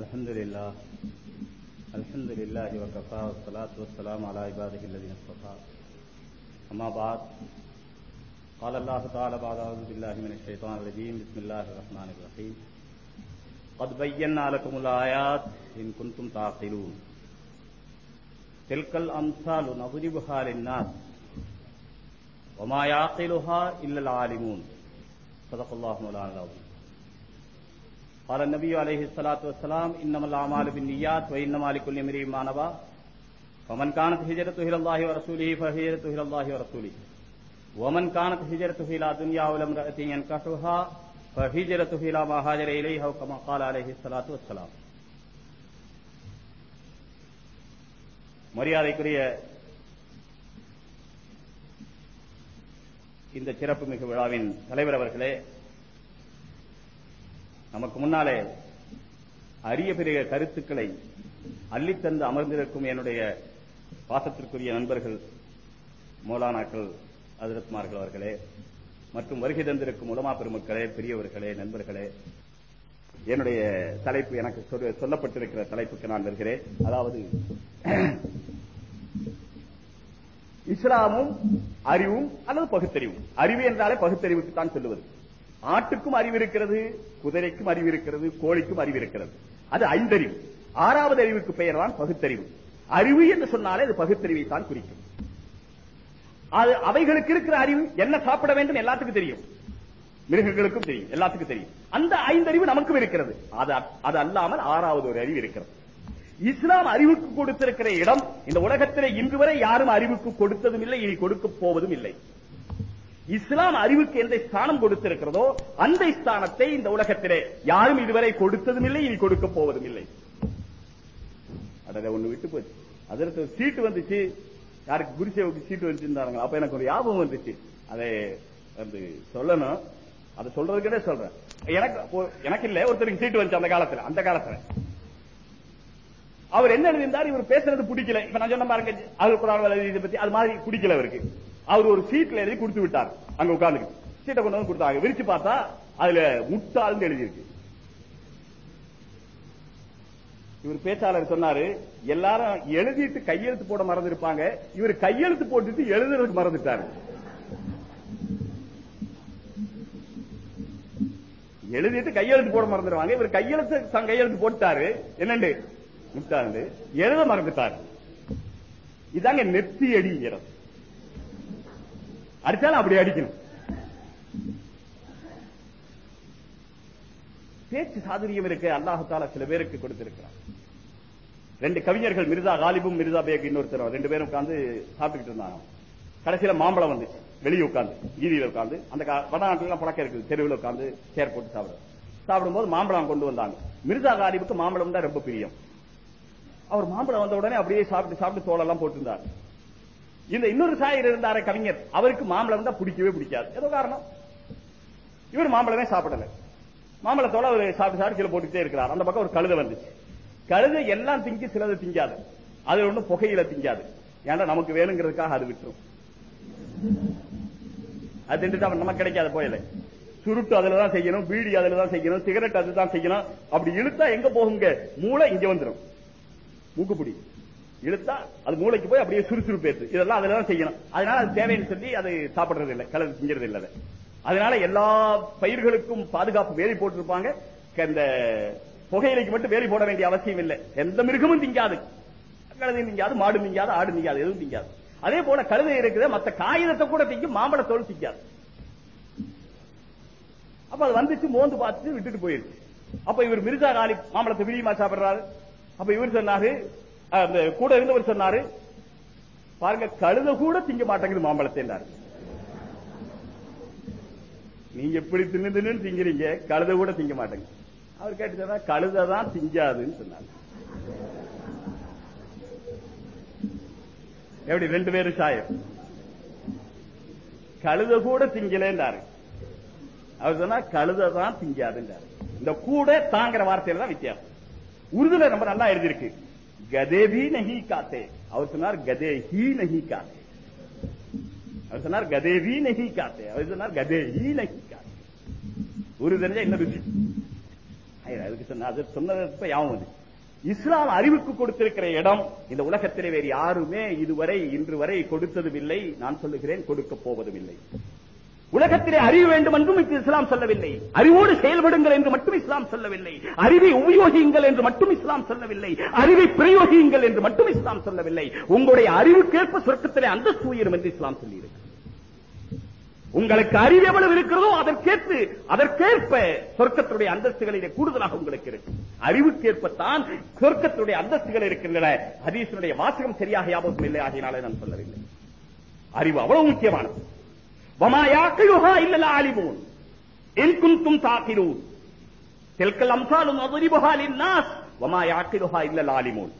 الحمد لله الحمد لله وكفى والصلاة والسلام على عباده الذين اصطفى أما بعد، قال الله تعالى بعد أعوذ بالله من الشيطان الرجيم بسم الله الرحمن الرحيم قد بينا لكم الآيات إن كنتم تعقلون. تلك الأمثال نضربها للناس وما يعقلها إلا العالمون. صدق الله مولانا العظيم قال النبي عليه الصلاة والسلام إنما الأعمال بالنيات وإنما لكل امرئ ما نوى فمن كانت هجرته إلى الله ورسوله فهجرته إلى الله ورسوله ومن كانت هجرته إلى دنيا أو امرأة ينكحها فهجرته إلى ما هاجر إليها كما قال عليه الصلاة والسلام மரியாதைக்குரிய இந்த சிறப்பு மிகு விழாவின் தலைவர் அவர்களே நமக்கு முன்னாலே அரிய பெரிய கருத்துக்களை அள்ளித்தந்து அமர்ந்திருக்கும் என்னுடைய பாசத்திற்குரிய நண்பர்கள் மௌலானாக்கள் அதிரத்மார்கள் அவர்களே மற்றும் வருகை தந்திருக்கும் உலமா பெருமக்களே பெரியவர்களே நண்பர்களே என்னுடைய தலைப்பு எனக்கு சொல்லப்பட்டிருக்கிற தலைப்புக்கு நான் வருகிறேன். அதாவது இஸ்லாமும் அறிவும் அல்லது பகுத்தறிவும். அறிவு என்றாலே பகுத்தறிவுக்கு தான் சொல்லுவது. ஆட்டுக்கும் அறிவு இருக்கிறது குதிரைக்கும் அறிவு இருக்கிறது கோழிக்கும் அறிவு இருக்கிறது அது ஐந்தறிவு. ஆறாவது அறிவுக்கு பெயர் தான் பகுத்தறிவு. அறிவு என்று சொன்னாலே அது பகுத்தறிவை தான் குறிக்கும். அது அவைகளுக்கு இருக்கிற அறிவு என்ன சாப்பிட வேண்டும் எல்லாத்துக்கும் தெரியும். மிருகங்களுக்கும் தெரியும் எல்லாத்துக்கும் தெரியும். அந்த ஐந்தறிவு நமக்கும் இருக்கிறது. அது அல்லாமல் ஆறாவது ஒரு அறிவு இருக்கிறது. இஸ்லாம் அறிவுக்கு கொடுத்திருக்கிற இடம் இந்த உலகத்திலே இன்று வரை யாரும் அறிவுக்கு கொடுத்ததும் இல்லை இனி கொடுக்க போவதும் இல்லை. இஸ்லாம் அறிவுக்கு எந்த ஸ்தானம் கொடுத்திருக்கிறதோ அந்த ஸ்தானத்தை இந்த உலகத்திலே யாரும் இதுவரை கொடுத்ததும் இல்லை இனி கொடுக்க போவதும் இல்லை அட ஒண்ணு விட்டு போச்சு. அதற்கு சீட்டு வந்துச்சு. யாருக்கு குருசேவுக்கு சீட்டு வந்துருந்தாங்க அப்ப எனக்கு ஒரு ஞாபகம் வந்துச்சு. அதை வந்து சொல்லணும். அதை சொல்றதுக்கே சொல்றேன். எனக்கு எனக்கு இல்ல ஒருத்தருக்கு சீட்டு வந்துச்சு அந்த காலத்துல அந்த காலத்துல. அவர் என்ன எழுதியிருந்தார்? இவர் பேசுறது பிடிக்கல. இப்ப நான் சொன்ன பாருங்க அது குரான் இதை பத்தி அது மாதிரி பிடிக்கல அவருக்கு. அவர் ஒரு சீட்ல எழுதி கொடுத்து விட்டார் அங்க உட்கார்ந்து சீட்டை கொண்டு வந்து கொடுத்தாங்க விரிச்சு பார்த்தா அதுல முட்டாள்னு எழுதியிருக்கு. இவர் பேச்சாளர் சொன்னாரு எல்லாரும் எழுதிட்டு கையெழுத்து போட மறந்துருப்பாங்க. இவர் கையெழுத்து போட்டுட்டு எழுதுறதுக்கு மறந்துட்டாரு. எழுதிட்டு கையெழுத்து போட மறந்துடுவாங்க இவர் கையெழுத்து கையெழுத்து போட்டாரு என்னண்டு? முட்டாண்டு எழுத மறந்துட்டாரு. இதாங்க நெத்தி அடிங்கிறது அடிச்சாலும் அப்படி அடிக்கணும். பேச்சு சாதுரியம் இருக்கு. அல்லாஹால சில பேருக்கு கொடுத்திருக்கிறார் ரெண்டு கவிஞர்கள் மிர்சா காலிபும் மிர்சா பேக் இன்னொருத்தரும் ரெண்டு பேரும் உட்காந்து சாப்பிட்டுக்கிட்டு இருந்தாங்க. கடைசியில மாம்பழம் வந்துச்சு வெளியே உட்காந்து வீதியில உட்காந்து அந்த வடநாட்டுல பழக்கம் இருக்குது. தெருவில் உட்காந்து சேர் போட்டு சாப்பிடுறது. சாப்பிடும்போது மாம்பழம் கொண்டு வந்தாங்க. மிர்சா காலிபுக்கு மாம்பழம் தான் ரொம்ப பிரியம். அவர் மாம்பழம் வந்த உடனே அப்படியே சாப்பிட்டு சாப்பிட்டு தோலெல்லாம் போட்டிருந்தார். இந்த இன்னொரு சாயர் இருந்தார கவிஞர் அவருக்கு மாம்பழம் தான் பிடிக்கவே பிடிக்காது. ஏதோ காரணம். இவர் மாம்பழமே சாப்பிடல. மாம்பழத்தோட அவர் சாப்பிட்டு சாப்பிட்டு கீழே போட்டுட்டே இருக்கிறார். அந்த பக்கம் ஒரு கழுதை வந்துச்சு. கழுதை எல்லாம் திங்கி சிலது திங்காது. அது ஒன்றும் புகையில திங்காது. ஏன்னா நமக்கு வேணுங்கிறதுக்காக அது விட்டுரும். அது திண்டுட்டு நமக்கு கிடைக்காத போயில சுருட்டு அதுலதான் செய்யணும் பீடி அதுலதான் செய்யணும் சிகரெட் அதுதான் செய்யணும். அப்படி இழுத்தா எங்க போகுங்க? மூளை இங்க வந்துடும் மூக்குப்பிடி. இழுத்தா அது மூளைக்கு போய் அப்படியே சுறுசுறுப்பு ஏத்து இதெல்லாம் அதுலதான் செய்யணும். அதனால அது தேவைன்னு சொல்லி அது சாப்பிடுறது இல்லை கலந்து செஞ்சது இல்லை அதனால எல்லா பயிர்களுக்கும் பாதுகாப்பு வேலி போட்டிருப்பாங்க. இந்த புகையிலைக்கு மட்டும் வேலி போட வேண்டிய அவசியம் இல்லை. எந்த மிருகமும் திங்காது. கழுதை திங்காது மாடு திங்காது ஆடு திங்காது எதுவும் திங்காது. அதே போல கழுதை இருக்குது மத்த காகிதத்தை கூட திங்கும் மாம்பழத்தோடு திங்காது. அப்ப அது வந்துச்சு மோந்து பார்த்துட்டு விட்டுட்டு போயிருக்கு அப்ப இவர் மிர்சா காலி மாம்பழத்தை விரியமா சாப்பிடுறாரு. அப்ப இவர் சொன்னாரு அந்த கூட இருந்தவர் சொன்னாரு பாருங்க கழுத கூட திங்க மாட்டேங்குது மாம்பழத்தை நீங்க எப்படி தின்னு தின்னு திங்கிறீங்க கழுத கூட திங்க மாட்டேங்க அவர் கேட்டு சொன்னா கழுத தான் திங்காதுன்னு சொன்னாங்க. எப்படி ரெண்டு பேரும் சாயம். கழுத கூட திங்கலேன்றாரு அவர் சொன்னா கழுத தான் திங்காதுன்றாரு இந்த கூட தாங்கிற வார்த்தையில தான் வித்தியாசம். உறுதுல ரொம்ப நல்லா எழுதியிருக்கு. கதே भी नहीं காத்தே அவர் சொன்னார் கதே ஹி नहीं காத்தே அவர் சொன்னார் கதே भी नहीं காத்தே அவர் சொன்னார் கதே ஹி नहीं காத்தே ஒரு தெரிஞ்சா என்ன ருசி அதுக்கு எனக்கு சொன்ன அது சொன்னது யாவும் வந்து இஸ்லாம் அறிவுக்கு கொடுத்திருக்கிற இடம் இந்த உலகத்திலே வேறு யாருமே இதுவரை இன்று வரை கொடுத்ததும் இல்லை நான் சொல்லுகிறேன் கொடுக்க போவதும் இல்லை உலகத்திலே அறிவு வேண்டும் என்றும் இஸ்லாம் சொல்லவில்லை. அறிவோடு செயல்படுங்கள் என்று மட்டும் இஸ்லாம் சொல்லவில்லை. அறிவை உபயோகியுங்கள் என்று மட்டும் இஸ்லாம் சொல்லவில்லை. அறிவை பிரயோகியுங்கள் என்று மட்டும் இஸ்லாம் சொல்லவில்லை. உங்களுடைய அறிவுக்கேற்ப சொர்க்கத்திலே அந்த உயரும் என்று இஸ்லாம் சொல்லியிருக்கு. உங்களுக்கு அறிவு எவ்வளவு இருக்கிறதோ அதற்கேற்று அதற்கேற்ப சொர்க்கத்துடைய அந்தஸ்துகளிலே கூடுதலாக உங்களுக்கு இருக்கும் அறிவுக்கேற்பத்தான் சொர்க்கத்துடைய அந்தஸ்துகள் இருக்கின்றன. ஹதீசனுடைய வாசகம் சரியாக ஞாபகம் இல்லை ஆகினாலே நான் சொல்லவில்லை. அறிவு அவ்வளவு முக்கியமானது. وما يعقلها إلا العالمون. إن كنتم تعقلون. تلك الأمثال نضربها للناس. وما يعقلها إلا العالمون.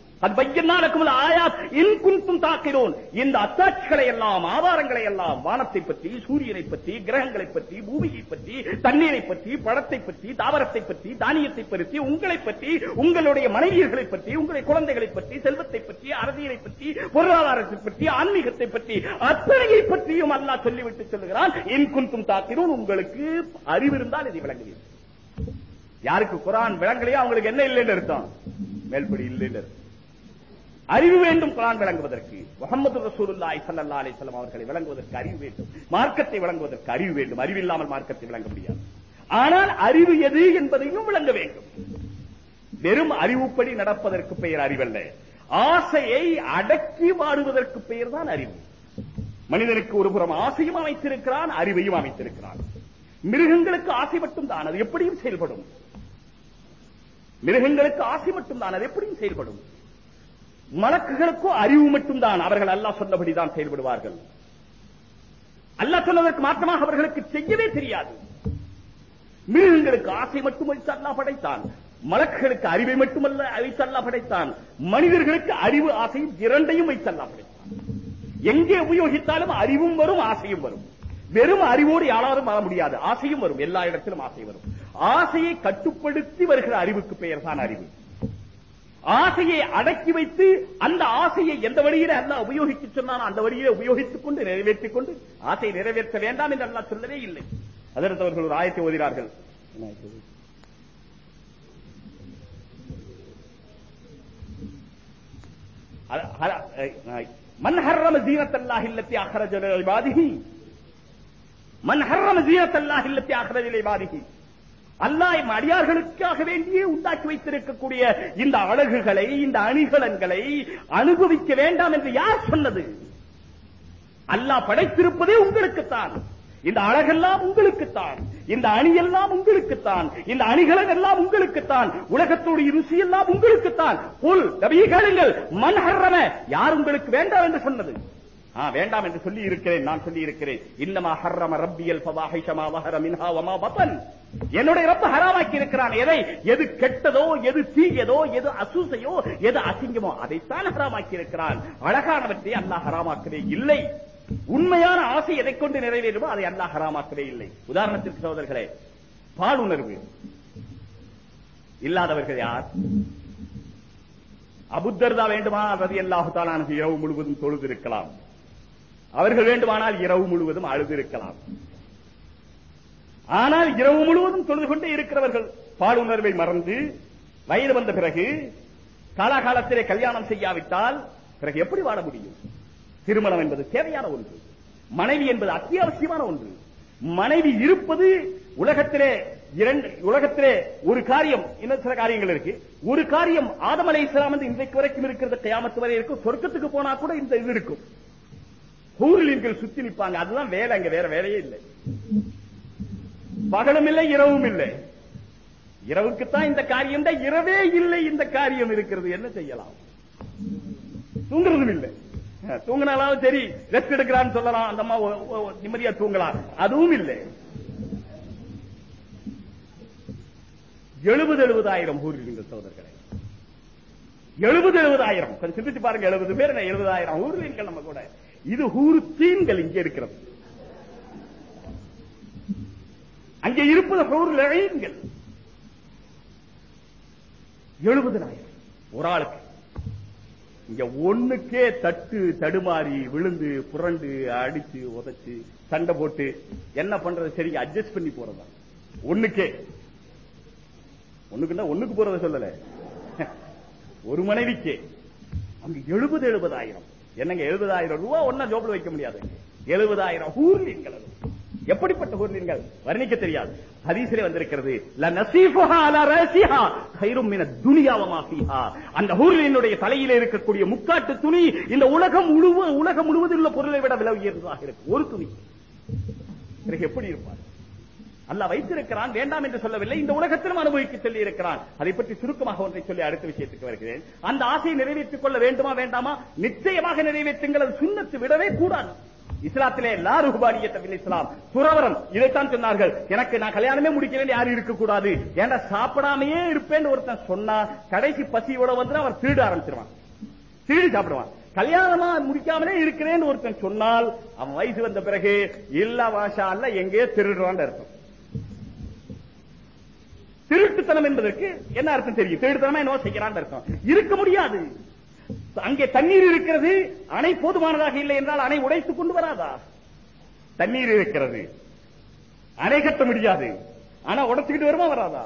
இந்த அத்தாட்சிகளை எல்லாம் ஆதாரங்களை எல்லாம் வானத்தை பற்றி சூரியனை பற்றி கிரகங்களை பற்றி பூமியை பற்றி தண்ணீரை பற்றி பழத்தை பற்றி தாவரத்தை பற்றி தானியத்தை பற்றி உங்களை பற்றி உங்களுடைய மனைவியர்களை பற்றி உங்களுடைய குழந்தைகளை பற்றி செல்வத்தை பற்றி அரசியலை பற்றி பொருளாதாரத்தை பற்றி ஆன்மீகத்தை பற்றி அத்தனையை பற்றியும் அல்லா சொல்லிவிட்டு சொல்லுகிறான். இன் குந்தும் தாக்கிறோம் உங்களுக்கு அறிவிருந்தால் இதை விளங்குவீர்கள். யாருக்கு குரான் விளங்கலையா அவங்களுக்கு என்ன இல்லைன்னு அர்த்தம்? மேல்படி இல்லைன்னு அறிவு வேண்டும் குரான் விளங்குவதற்கு. முகமது ரசூலுல்லாய் சல்லா அலைஹி அவர்களை விளங்குவதற்கு அறிவு வேண்டும். மார்க்கத்தை விளங்குவதற்கு அறிவு வேண்டும். அறிவில்லாமல் மார்க்கத்தை விளங்க முடியாது. ஆனால் அறிவு எது என்பதையும் விளங்க வேண்டும். வெறும் அறிவுப்படி நடப்பதற்கு பெயர் அறிவல்ல. ஆசையை அடக்கி வாடுவதற்கு பெயர் தான் அறிவு. மனிதனுக்கு ஒரு புறம் ஆசையும் அமைத்திருக்கிறான் அறிவையும் அமைத்திருக்கிறான். மிருகங்களுக்கு ஆசை மட்டும் தான் அது எப்படியும் செயல்படும். மிருகங்களுக்கு ஆசை மட்டும் தான் அது எப்படியும் செயல்படும். மலக்குகளுக்கோ அறிவு மட்டும்தான். அவர்கள் அல்லாஹ் சொன்னபடிதான் செயல்படுவார்கள். அல்லாஹ் சொன்னதற்கு மாற்றமாக அவர்களுக்கு செய்யவே தெரியாது. மிருகங்களுக்கு ஆசை மட்டும் வைத்து அல்லாஹ் படைத்தான். மலக்குகளுக்கு அறிவை மட்டுமல்ல வைத்து அல்லாஹ் படைத்தான். மனிதர்களுக்கு அறிவு ஆசையும் இரண்டையும் வைத்து அல்லாஹ் படைத்தான். எங்கே உபயோகித்தாலும் அறிவும் வரும் ஆசையும் வரும். வெறும் அறிவோடு யாராலும் வர முடியாது. ஆசையும் வரும். எல்லா இடத்திலும் ஆசை வரும். ஆசையை கட்டுப்படுத்தி வருகிற அறிவுக்கு பெயர் தான் அறிவு. ஆசையை அடக்கி வைத்து அந்த ஆசையை எந்த வழியில அல்ல உபயோகிக்க சொன்னானோ அந்த வழியிலே உபயோகித்துக் கொண்டு நிறைவேற்றிக் கொண்டு ஆசையை நிறைவேற்ற வேண்டாம் என்று அல்லா சொல்லவே இல்லை. அதற்கு அவர்கள் ஒரு ஆயத்தை ஓதினார்கள். மன்ஹர்ரம ஆயத்து இல்லத்தை அகரஜலை பாதிகி மன்ஹர்ரம மன் இல்லத்தை அகரஜலை பாதிகி அல்லாஹ் எம் அடியார்களுக்காக வேண்டியே உண்டாக்கி வைத்திருக்கக்கூடிய இந்த அழகுகளை இந்த அணிகலன்களை அனுபவிக்க வேண்டாம் என்று யார் சொன்னது? அல்லாஹ் படைத்திருப்பதே உங்களுக்குத்தான். இந்த அழகெல்லாம் உங்களுக்குத்தான். இந்த அணியெல்லாம் உங்களுக்குத்தான். இந்த அணிகலன் எல்லாம் உங்களுக்குத்தான். உலகத்தோடு ருசி எல்லாம் உங்களுக்குத்தான். புல் கவிகளுங்கள் கேளுங்கள். யார் உங்களுக்கு வேண்டாம் என்று சொன்னது? வேண்டாம் என்று சொல்லி இருக்கிறேன் நான் சொல்லி இருக்கிறேன் இன்னமா ஹர்ரம ரப்பியல் பவாஹிஷமா வஹர மின்ஹா வமா பத்தன். என்னுடைய ரப்ப ஹராமாக்கி இருக்கிறான் எதை? எது கெட்டதோ எது தீயதோ எது அசூசையோ எது அசிங்கமோ அதைத்தான் ஹராமாக்கி இருக்கிறான் அழகானவற்றை அல்லாஹ் ஹராமாக்கவே இல்லை. உண்மையான ஆசை எதை கொண்டு நிறைவேறுமோ அதை அல்லாஹ் ஹராமாக்கவே இல்லை. உதாரணத்திற்கு சோதர்களே பாலுணர்வு. இல்லாதவர்கள் யார்? அபுத்தர்தா வேண்டுமா? ரதி அல்லாஹு தாலானது இரவு முழுவதும் தொழுது இருக்கலாம் அவர்கள் வேண்டுமானால் இரவு முழுவதும் அழுது இருக்கலாம் ஆனால் இரவு முழுவதும் தொழுது கொண்டே இருக்கிறவர்கள் பாலுணர்வை மறந்து வயது வந்த பிறகு காலாகாலத்திலே கல்யாணம் செய்யாவிட்டால் பிறகு எப்படி வாழ முடியும்? திருமணம் என்பது தேவையான ஒன்று. மனைவி என்பது அத்தியாவசியமான ஒன்று. மனைவி இருப்பது உலகத்திலே இரண்டு உலகத்திலே ஒரு காரியம். இன்னும் சில காரியங்கள் இருக்கு. ஒரு காரியம் ஆதம் அலை இஸ்லாம் வந்து இன்றைக்கு வரைக்கும் இருக்கிறது. கயாமத்து வரை இருக்கும். சொர்க்கத்துக்கு போனா கூட இந்த இது இருக்கும். ஊரில் சுத்தி நிற்பாங்க அதுதான் வேலை. அங்க வேற வேலையே இல்லை. பகலும் இல்லை இரவும் இல்லை. இரவுக்குத்தான் இந்த காரியம். தான் இரவே இல்லை இந்த காரியம் இருக்கிறது. என்ன செய்யலாம்? தூங்குறதும் இல்லை. தூங்கினாலும் சரி ரெஸ்ட் எடுக்கிறான்னு சொல்லலாம். அந்த அம்மா நிம்மதியா தூங்கலாம். அதுவும் இல்லை. எழுபது எழுபதாயிரம் ஊரில் சோதர்களே எழுபது எழுபதாயிரம். கொஞ்சம் சிந்திச்சு பாருங்க எழுபது பேர் எழுபதாயிரம்? ஊர்லீன்கள் நம்ம கூட. இது ஊரு தீன்கள் இங்கே இருக்கிறது. அங்கே இருப்பது ஊர் லழீன்கள் எழுபதாயிரம் ஒரு ஆளுக்கு. இங்க ஒண்ணுக்கே தட்டு தடுமாறி விழுந்து புரண்டு அடிச்சு உதைச்சு சண்டை போட்டு என்ன பண்றது சரி அட்ஜஸ்ட் பண்ணி போறதா? ஒண்ணுக்கே. ஒண்ணுக்குன்னா ஒண்ணுக்கு போறத சொல்லல. ஒரு மனைவிக்கே. அங்க எழுபது எழுபதாயிரம். என்னங்க எழுபதாயிரம் ரூபாய் ஒன்னா ஜோப்ல வைக்க முடியாது. எழுபதாயிரம் ஹூர்லீன்கள் எப்படிப்பட்ட ஹூர்லீன்கள்? வர்ணிக்க தெரியாது. ஹதீசிலே வந்திருக்கிறது ல அலா கைரும் மின அந்த ஹூர்லீனுடைய தலையிலே இருக்கக்கூடிய முக்காட்டு துணி இந்த உலகம் முழுவ உலகம் முழுவதும் உள்ள பொருளை விட விலை உயர்ந்ததாக இருக்கு. ஒரு துணி. எப்படி இருப்பார்? அல்ல வைத்திருக்கிறான் வேண்டாம் என்று சொல்லவில்லை. இந்த உலகத்திலும் அனுபவிக்க சொல்லி இருக்கிறான் அதை பற்றி சுருக்கமாக ஒன்றை சொல்லி அடுத்த விஷயத்துக்கு வருகிறேன். அந்த ஆசையை நிறைவேற்றிக் கொள்ள வேண்டுமா வேண்டாமா? நிச்சயமாக நிறைவேற்றுங்கள். அது சுண்ணத்து விடவே கூடாது. இஸ்லாத்திலே எல்லா ருஹ்பானியத்த இஸ்லாம். துறவரம் இதைத்தான் சொன்னார்கள். எனக்கு நான் கல்யாணமே முடிக்கிறேன் யாரும் இருக்க கூடாது ஏன்டா சாப்பிடாமையே இருப்பேன்னு ஒருத்தன் சொன்னா கடைசி பசியோட வந்து அவர் திருட ஆரம்பிச்சிருவான். திருடி சாப்பிடுவான். கல்யாணமா முடிக்காமலே இருக்கிறேன்னு ஒருத்தன் சொன்னால் அவன் வயசு வந்த பிறகு இல்ல வாஷா அல்ல எங்கேயோ திருடுறான்னு இருக்கும் திருட்டுத்தனம் என்பதற்கு என்ன அர்த்தம் தெரியும்? திருட்டுத்தனமா என்ன செய்யறான்னு அர்த்தம். இருக்க முடியாது. அங்கே தண்ணீர் இருக்கிறது அணை போதுமானதாக இல்லை என்றால் அணை உடைத்துக் கொண்டு வராதா? தண்ணீர் இருக்கிறது. அணை கட்ட முடியாது. ஆனா உடைச்சுக்கிட்டு வருமா வராதா?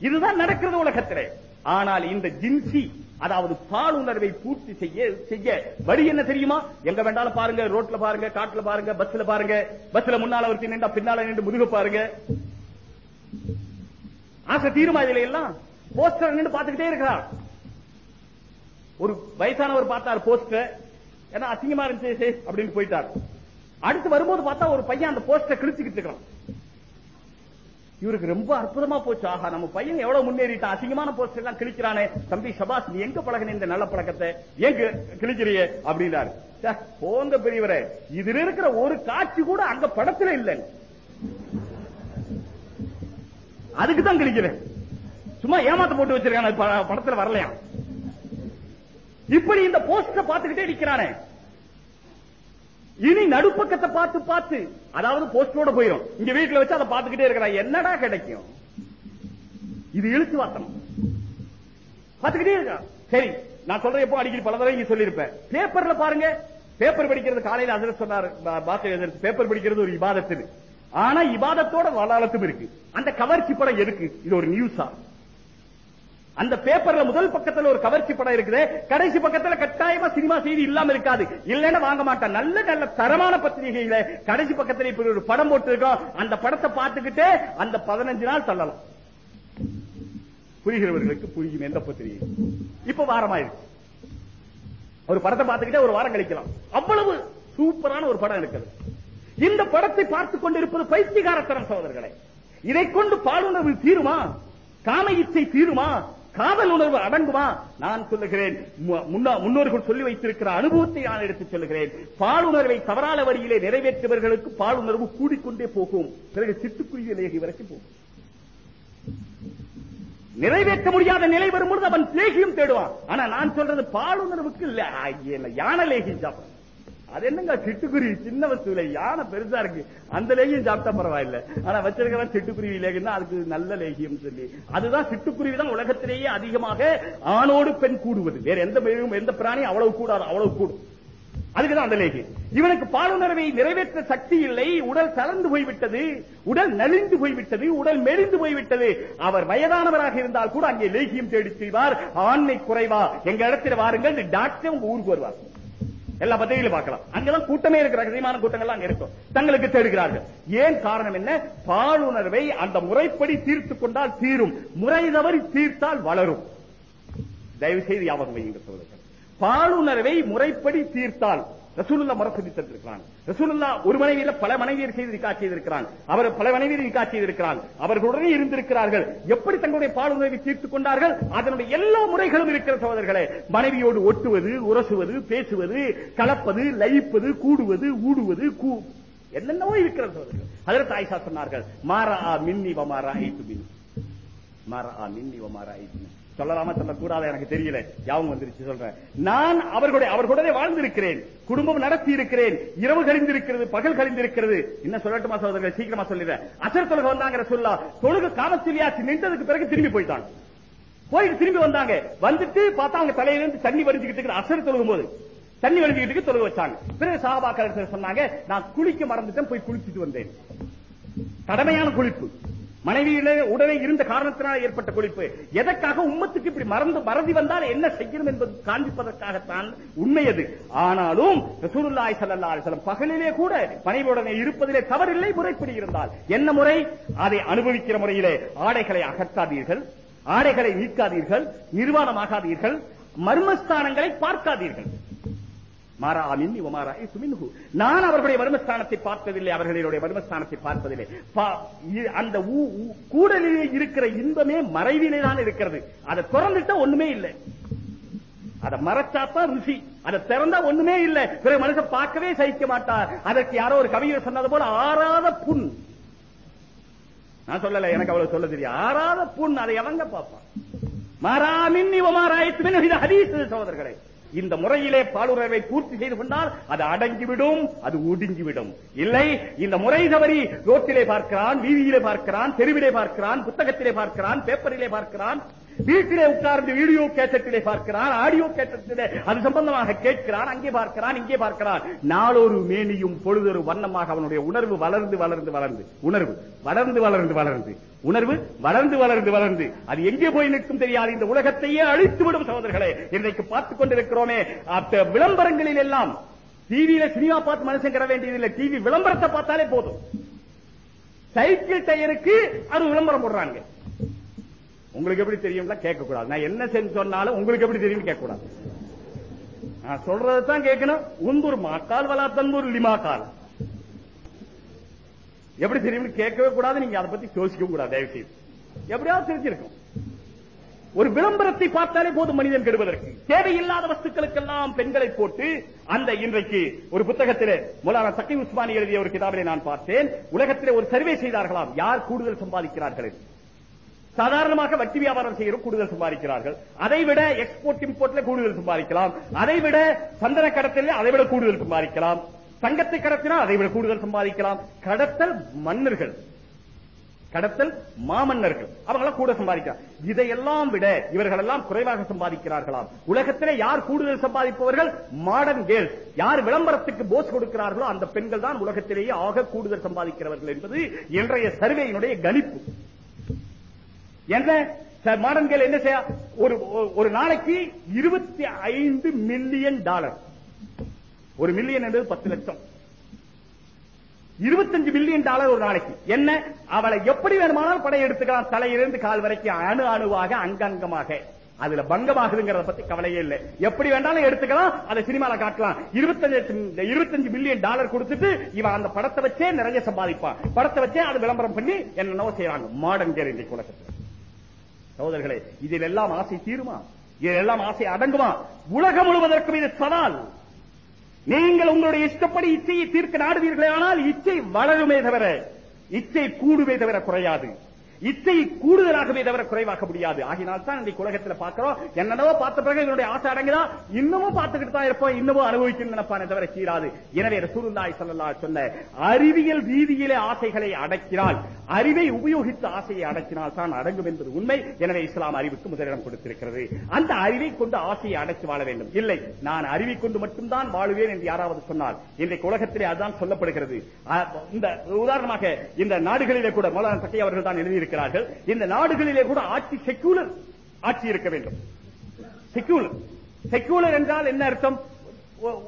இதுதான் நடக்கிறது உலகத்திலே. ஆனால் இந்த ஜின்சி அதாவது பால் உணர்வை பூர்த்தி செய்ய செய்ய வழி என்ன தெரியுமா? எங்க வேண்டாலும் பாருங்க ரோட்ல பாருங்க காட்டுல பாருங்க பஸ்ல பாருங்க. பஸ்ல முன்னால ஒருத்தி நின்றா பின்னால நின்று முதுக பாருங்க. ஆசை தீருமா இதுல எல்லாம் போஸ்டர் நின்று பாத்துக்கிட்டே இருக்கிறான் ஒரு வயசானவர் பார்த்தார் போஸ்டர் ஏன்னா அசிங்கமா இருந்துச்சு அப்படின்னு போயிட்டார். அடுத்து வரும்போது பார்த்தா ஒரு பையன் அந்த போஸ்டர் கிழிச்சுக்கிட்டு இருக்கான் இவருக்கு ரொம்ப அற்புதமா போச்சு. ஆஹா நம்ம பையன் எவ்வளவு முன்னேறிட்டான். அசிங்கமான போஸ்டர் எல்லாம் கிழிக்கிறானே. தம்பி சபாஸ் நீ எங்க பழகின இந்த நல்ல பழக்கத்தை? எங்க கிழிக்கிறியே அப்படின்னாரு. போங்க பெரியவரே. இதுல இருக்கிற ஒரு காட்சி கூட அங்க படத்துல இல்லை அதுக்கு தான் கிழிக்கிறேன். சும்மா ஏமாத்த போட்டு வச்சிருக்கான படத்துல வரலையா? இப்படி இந்த போஸ்டர் பார்த்துக்கிட்டே நிக்கிறானே. இனி நடுப்பக்கத்தை பார்த்து பார்த்து அதாவது போஸ்டரோட போயிடும் இங்க வீட்டுல வச்சு அதை பார்த்துக்கிட்டே இருக்கிறான். என்னடா கிடைக்கும்? இது இழுத்து வாசனம் பார்த்துக்கிட்டே இருக்கான் சரி நான் சொல்றேன் எப்போ அடிக்கடி பல தடவை இங்க சொல்லியிருப்பேன் பேப்பர்ல பாருங்க. பேப்பர் படிக்கிறது காலையில அதில் சொன்னார் பா- பேப்பர் படிக்கிறது ஒரு இபாதத்து ஆனா இபாதத்தோட வளாலத்தும் இருக்கு. அந்த கவர்ச்சி படம் எதுக்கு? இது ஒரு நியூஸா அந்த பேப்பர்ல முதல் பக்கத்துல ஒரு கவர்ச்சி படம் இருக்குது. கடைசி பக்கத்துல கட்டாயமா சினிமா செய்தி இல்லாம இருக்காது. இல்லைன்னா வாங்க மாட்டான். நல்ல நல்ல தரமான பத்திரிகையில கடைசி பக்கத்துல இப்படி ஒரு படம் போட்டு இருக்கோம் அந்த படத்தை பார்த்துக்கிட்டு அந்த பதினஞ்சு நாள் தள்ளலாம். புரிகிறவர்களுக்கு புரியும் எந்த பத்திரிகை இப்ப வாரமாயிருக்கு. ஒரு படத்தை பார்த்துக்கிட்டே ஒரு வாரம் கழிக்கலாம். அவ்வளவு சூப்பரான ஒரு படம் இருக்கிறது இந்த படத்தை பார்த்துக் கொண்டிருப்பது பைத்தியகாரத்தனம் சோதர்களே இதை கொண்டு பாலுணர்வு தீருமா? காம இச்சை தீருமா? காதல் உணர்வு அடங்குமா? நான் சொல்லுகிறேன். முன்னோர்கள் சொல்லி வைத்திருக்கிற அனுபவத்தை நான் எடுத்து சொல்லுகிறேன். பாலுணர்வை தவறான வழியிலே நிறைவேற்றியவர்களுக்கு பாலுணர்வு கூடிக்கொண்டே போகும். பிறகு சிட்டுக்குரிய லேகி வரைக்கும் போகும். நிறைவேற்ற முடியாத நிலை வரும்பொழுது அவன் லேகியும் தேடுவான். ஆனா நான் சொல்றது பாலுணர்வுக்கு இல்ல இல்ல, யானை லேகி சாப்பிடும். அது என்னங்க சிட்டுக்குருவி? சின்ன வஸ்துல யானை பெருசா இருக்கு. அந்த லேகியம் சாப்பிட்டா பரவாயில்ல. ஆனா வச்சிருக்கவன் சிட்டுக்குருவி லேகியம் அதுக்கு நல்ல லேகியம் சொல்லி. அதுதான் சிட்டுக்குருவி தான் உலகத்திலேயே அதிகமாக ஆணோடு பெண் கூடுவது. வேற எந்த மிருகம், எந்த பிராணி அவ்வளவு கூடாது அவ்வளவு கூடும். அதுக்குதான் அந்த லேகி இவனுக்கு பாலுணர்வை நிறைவேற்ற சக்தி இல்லை. உடல் தளர்ந்து போய்விட்டது. உடல் நலிந்து போய்விட்டது. உடல் மெலிந்து போய்விட்டது. அவர் வயதானவராக இருந்தால் கூட அங்கே லேகியம் தேடி செய்வார். ஆண்மை குறைவா? எங்க இடத்துல வாருங்கள். டாக்டர் உங்க ஊருக்கு வருவார். எல்லா பத்திரிகையிலும் பார்க்கலாம். அங்கதான் கூட்டமே இருக்கிற ரகசியமான கூட்டங்கள் அங்க இருக்கும். தங்களுக்கு தேடுகிறார்கள். ஏன் காரணம் என்ன? பாலுணர்வை அந்த முறைப்படி தீர்த்து கொண்டால் தீரும். முறை தவறி தீர்த்தால் வளரும். தயவு செய்து யாபகம் வையுங்க பாலுணர்வை முறைப்படி தீர்த்தால் ரசூலுல்லா முறை சொல்லி தந்திருக்கிறாங்க ரசூலுல்லா ஒரு மனைவியில பல மனைவியர் செய்து நிக்கா செய்திருக்கிறாங்க அவர் பல மனைவியர் நிக்கா செய்திருக்கிறாங்க அவர்களுடனே இருந்திருக்கிறார்கள். எப்படி தங்களுடைய பாலுணர்வை தீர்த்துக் கொண்டார்கள்? அதனுடைய எல்லா முறைகளும் இருக்கிற சகோதரர்களே மனைவியோடு ஒட்டுவது உரசுவது பேசுவது கலப்பது லயிப்பது கூடுவது ஊடுவது கூ என்னென்னவோ இருக்கிற சகோதரர்கள். அதில் தாய்சா சொன்னார்கள் மாரா மின்னி வமாரா ஐத்து மின் மாரா மின்னி வமாரா ஐத்து மின்னி சொல்லலாமா சொல்லக்கூடாத எனக்கு தெரியல. யாவும் வந்துருச்சு சொல்றேன். நான் அவர்களுடைய அவர்களுடனே வாழ்ந்திருக்கிறேன். குடும்பம் நடத்தி இருக்கிறேன் இரவு கழிந்திருக்கிறது பகல் கழிந்திருக்கிறது. என்ன சொல்லட்டுமா சகோதரர்கள்? சீக்கிரமா சொல்லிடுறேன். அசர் தொழுக வந்தாங்கிற சொல்லா தொழுக காமச்சிலியாச்சு நின்றதுக்கு பிறகு திரும்பி போயிட்டாங்க. போயிட்டு திரும்பி வந்தாங்க. வந்துட்டு பார்த்தா அவங்க தலையில இருந்து தண்ணி வடிஞ்சுக்கிட்டு இருக்கிற அசர் தொழுகும் போது தண்ணி வடிஞ்சுக்கிட்டு தொழுக வச்சாங்க. பிறகு சாபாக்கள் சொன்னாங்க நான் குளிக்க மறந்துட்டேன் போய் குளிச்சுட்டு வந்தேன். கடமையான குளிப்பு. மனைவியிலே உடனே இருந்த காரணத்தினால் ஏற்பட்ட கொழிப்பு. எதற்காக உம்மத்துக்கு இப்படி மறந்து மறதி வந்தால் என்ன செய்யணும் என்பது காண்பிப்பதற்காகத்தான் உண்மை அது. ஆனாலும் ரசூலுல்லாய் சல்லா அலிசலம் பகலிலே கூட மனைவியுடனே இருப்பதிலே தவறில்லை முறைப்படி இருந்தால். என்ன முறை? அதை அனுபவிக்கிற முறையிலே ஆடைகளை அகற்றாதீர்கள் ஆடைகளை நீக்காதீர்கள் நிர்வாணமாகாதீர்கள் மர்மஸ்தானங்களை பார்க்காதீர்கள். மாறாமின் இவமாரா சுமின்ஹு நான் அவர்களுடைய வர்மஸ்தானத்தை பார்த்ததில்லை அவர்களுடைய வர்மஸ்தானத்தை பார்ப்பதில்லை பா- அந்த ஊ- கூடலிலே இருக்கிற இன்பமே மறைவிலே தான் இருக்கிறது. அதை திறந்துட்டா ஒண்ணுமே இல்லை. அதை மறைச்சாத்தான் ருசி. அதை திறந்தா ஒண்ணுமே இல்லை. பிறகு மனுஷன் பார்க்கவே சகிக்க மாட்டார். அதற்கு யாரோ ஒரு கவிஞர் சொன்னது போல ஆறாத புண். நான் சொல்லல எனக்கு அவ்வளவு சொல்ல தெரியும் ஆறாத புண் அதை எவங்க பார்ப்பான்? மாறாமின் இவமாராயத்துமின் இது ஹதீஸ் சகோதரர்களே. இந்த முறையிலே பாலுறவை பூர்த்தி செய்து கொண்டால் அது அடங்கிவிடும் அது ஒடுங்கிவிடும். இல்லை இந்த முறை தவறி ரோட்டிலே பார்க்கிறான் வீதியிலே பார்க்கிறான் தெருவிலே பார்க்கிறான் புத்தகத்திலே பார்க்கிறான் பேப்பரிலே பார்க்கிறான் வீட்டிலே உட்கார்ந்து வீடியோ கேசட்டிலே பார்க்கிறான் ஆடியோ கேசட்டிலே அது சம்பந்தமாக கேட்கிறான் அங்கே பார்க்கிறான் இங்கே பார்க்கிறான். நாளொரு மேனியும் பொழுதொரு வண்ணமாக அவனுடைய உணர்வு வளர்ந்து வளர்ந்து வளர்ந்து. உணர்வு. வளர்ந்து வளர்ந்து வளர்ந்து. உணர்வு வளர்ந்து வளர்ந்து வளர்ந்து. அது எங்கே போய் நிற்கும் தெரியாது. இந்த உலகத்தையே அழித்து விடும் சகோதரர்களே இன்றைக்கு பார்த்துக் கொண்டிருக்கிறோமே அப்ப விளம்பரங்களில் எல்லாம் டிவியில சினிமா பார்த்து மனுஷன் கிட வேண்டியதில்லை. டிவி விளம்பரத்தை பார்த்தாலே போதும். சைக்கிள் டயருக்கு அது விளம்பரம் போடுறாங்க. உங்களுக்கு எப்படி தெரியும்ல? கேட்கக்கூடாது. நான் என்ன செஞ்சு சொன்னாலும் உங்களுக்கு எப்படி தெரியும் கேட்க கூடாது நான் சொல்றதான் கேட்கணும். உந்தூர் மாக்கால் வலா தந்தூர் லிமாக்கால். எப்படி தெரியும்னு கேட்கவே கூடாது. நீங்க அதை பத்தி யோசிக்க கூடாது தயவு செய்து எப்படியாவது தெரிஞ்சிருக்கும். ஒரு விளம்பரத்தை பார்த்தாலே போதும் மனிதன் கெடுவதற்கு. தேவையில்லாத வஸ்துக்களுக்கெல்லாம் பெண்களை போட்டு அந்த இன்றைக்கு ஒரு புத்தகத்திலே மௌலானா சக்கி உஸ்மானி எழுதிய ஒரு கிதாபிலே நான் பார்த்தேன். உலகத்திலே ஒரு சர்வே செய்தார்களாம். யார் கூடுதல் சம்பாதிக்கிறார்கள் என்று. சாதாரணமாக வட்டி வியாபாரம் செய்கிறோம் கூடுதல் சம்பாதிக்கிறார்கள். அதை விட எக்ஸ்போர்ட் இம்போர்ட்ல கூடுதல் சம்பாதிக்கலாம். அதை விட சந்தன கடத்தல அதை விட கூடுதல் சம்பாதிக்கலாம். சங்கத்தை கடத்தினால் அதை விட கூடுதல் சம்பாதிக்கலாம். கடத்தல் மன்னர்கள். கடத்தல் மாமன்னர்கள். அவங்க கூட சம்பாதிக்கிறார் இதையெல்லாம் விட இவர்கள் எல்லாம் குறைவாக சம்பாதிக்கிறார்களாம். உலகத்திலே யார் கூடுதல் சம்பாதிப்பவர்கள்? மாடர்ன் கேர்ள்ஸ் யார் விளம்பரத்துக்கு போஸ் கொடுக்கிறார்களோ அந்த பெண்கள் தான் உலகத்திலேயே ஆக கூடுதல் சம்பாதிக்கிறவர்கள் என்பது இன்றைய சர்வேயினுடைய கணிப்பு. என்ன? மாடர்ன் என்ன செய்ய? ஒரு ஒரு நாளைக்கு இருபத்தி ஐந்து மில்லியன் டாலர் ஒரு மில்லியன் என்பது பத்து லட்சம். இருபத்தஞ்சு மில்லியன் டாலர் ஒரு நாளைக்கு. என்ன? அவளை எப்படி வேணுமானாலும் படை எடுத்துக்கலாம். தலையிலிருந்து கால் வரைக்கும் அணு அணுவாக அங்கங்கமாக. அதுல பங்கமாகுதுங்கிறத பத்தி கவலையே இல்லை. எப்படி வேண்டாலும் எடுத்துக்கலாம். அதை சினிமால காட்டலாம். இருபத்தஞ்சு இருபத்தஞ்சு மில்லியன் டாலர் கொடுத்துட்டு இவன் அந்த படத்தை வச்சே நிறைய சம்பாதிப்பான். படத்தை வச்சே அதை விளம்பரம் பண்ணி என்னென்னவோ செய்யறாங்க மாடர்ன் கேர் இன்றைக்கு உலகத்தில். சகோதரர்களே இதில் எல்லாம் ஆசை தீருமா? இதில் எல்லாம் ஆசை அடங்குமா? உலகம் முழுவதற்கும் இது சவால். நீங்கள் உங்களுடைய இஷ்டப்படி இச்சையை தீர்க்க நாடுவீர்களே ஆனால் இச்சை வளருமே தவிர இச்சை கூடுமே தவிர குறையாது. இச்சை கூடுதலாகவே தவிர குறைவாக்க முடியாது. ஆகினால் தான் இன்றைக்கு உலகத்தில் பார்க்கிறோம். என்னென்னவோ பார்த்த பிறகு இதனுடைய ஆசை அடங்குதா? இன்னமும் பார்த்துக்கிட்டு தான் இருப்போம். இன்னமும் அனுபவிக்கணும் நினைப்பானே தவிர தீராது எனவே ரசூலுல்லாஹி சொல்லலா சொன்ன அறிவியல் ரீதியிலே ஆசைகளை அடக்கினால் அறிவை உபயோகித்து ஆசையை அடக்கினால் தான் அடங்கும் என்பது உண்மை. எனவே இஸ்லாம் அறிவுக்கு முதலிடம் கொடுத்திருக்கிறது. அந்த அறிவை கொண்டு ஆசையை அடக்கி வாழ வேண்டும். இல்லை நான் அறிவை கொண்டு மட்டும்தான் வாழுவேன் என்று யாராவது சொன்னால் இன்றைக்கு உலகத்திலே அதுதான் சொல்லப்படுகிறது. இந்த உதாரணமாக இந்த நாடுகளிலே கூட மௌலானா சக்கை அவர்கள் தான் எழுதியிருக்கிறார்கள் இந்த நாடுகளிலே கூட ஆட்சி செக்யூலர் ஆட்சி இருக்க வேண்டும். செக்யூலர் செக்யூலர் என்றால் என்ன அர்த்தம்?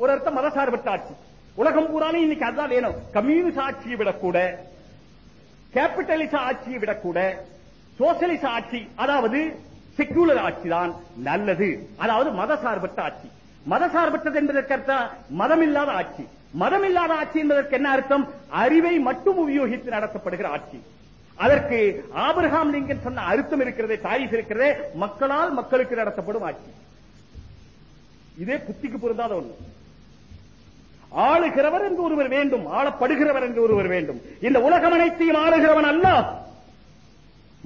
ஒரு அர்த்தம் மதசார்பற்ற ஆட்சி. உலகம் பூராமே இன்னைக்கு அதுதான் வேணும். கம்யூனிஸ்ட் ஆட்சியை விடக்கூட கேபிட்டலிச ஆட்சியை விடக்கூட சோசியலிச ஆட்சி அதாவது செக்யூலர் ஆட்சி தான் நல்லது. அதாவது மதசார்பற்ற ஆட்சி. மதசார்பற்றது என்பதற்கு அர்த்தம் மதம் இல்லாத ஆட்சி. மதம் இல்லாத ஆட்சி என்பதற்கு என்ன அர்த்தம்? அறிவை மட்டும் உபயோகித்து நடத்தப்படுகிற ஆட்சி. அதற்கு ஆபிரகாம் லிங்கன் சொன்ன அர்த்தம் இருக்கிறதே தாரிஃப் இருக்கிறதே மக்களால் மக்களுக்கு நடத்தப்படும் ஆட்சி. இதே புத்திக்கு பொருந்தாத ஒண்ணு. ஆளுகிறவர் என்று ஒருவர் வேண்டும் ஆளப்படுகிறவர் என்று ஒருவர் வேண்டும். இந்த உலகம் அனைத்தையும் ஆளுகிறவன் அல்ல.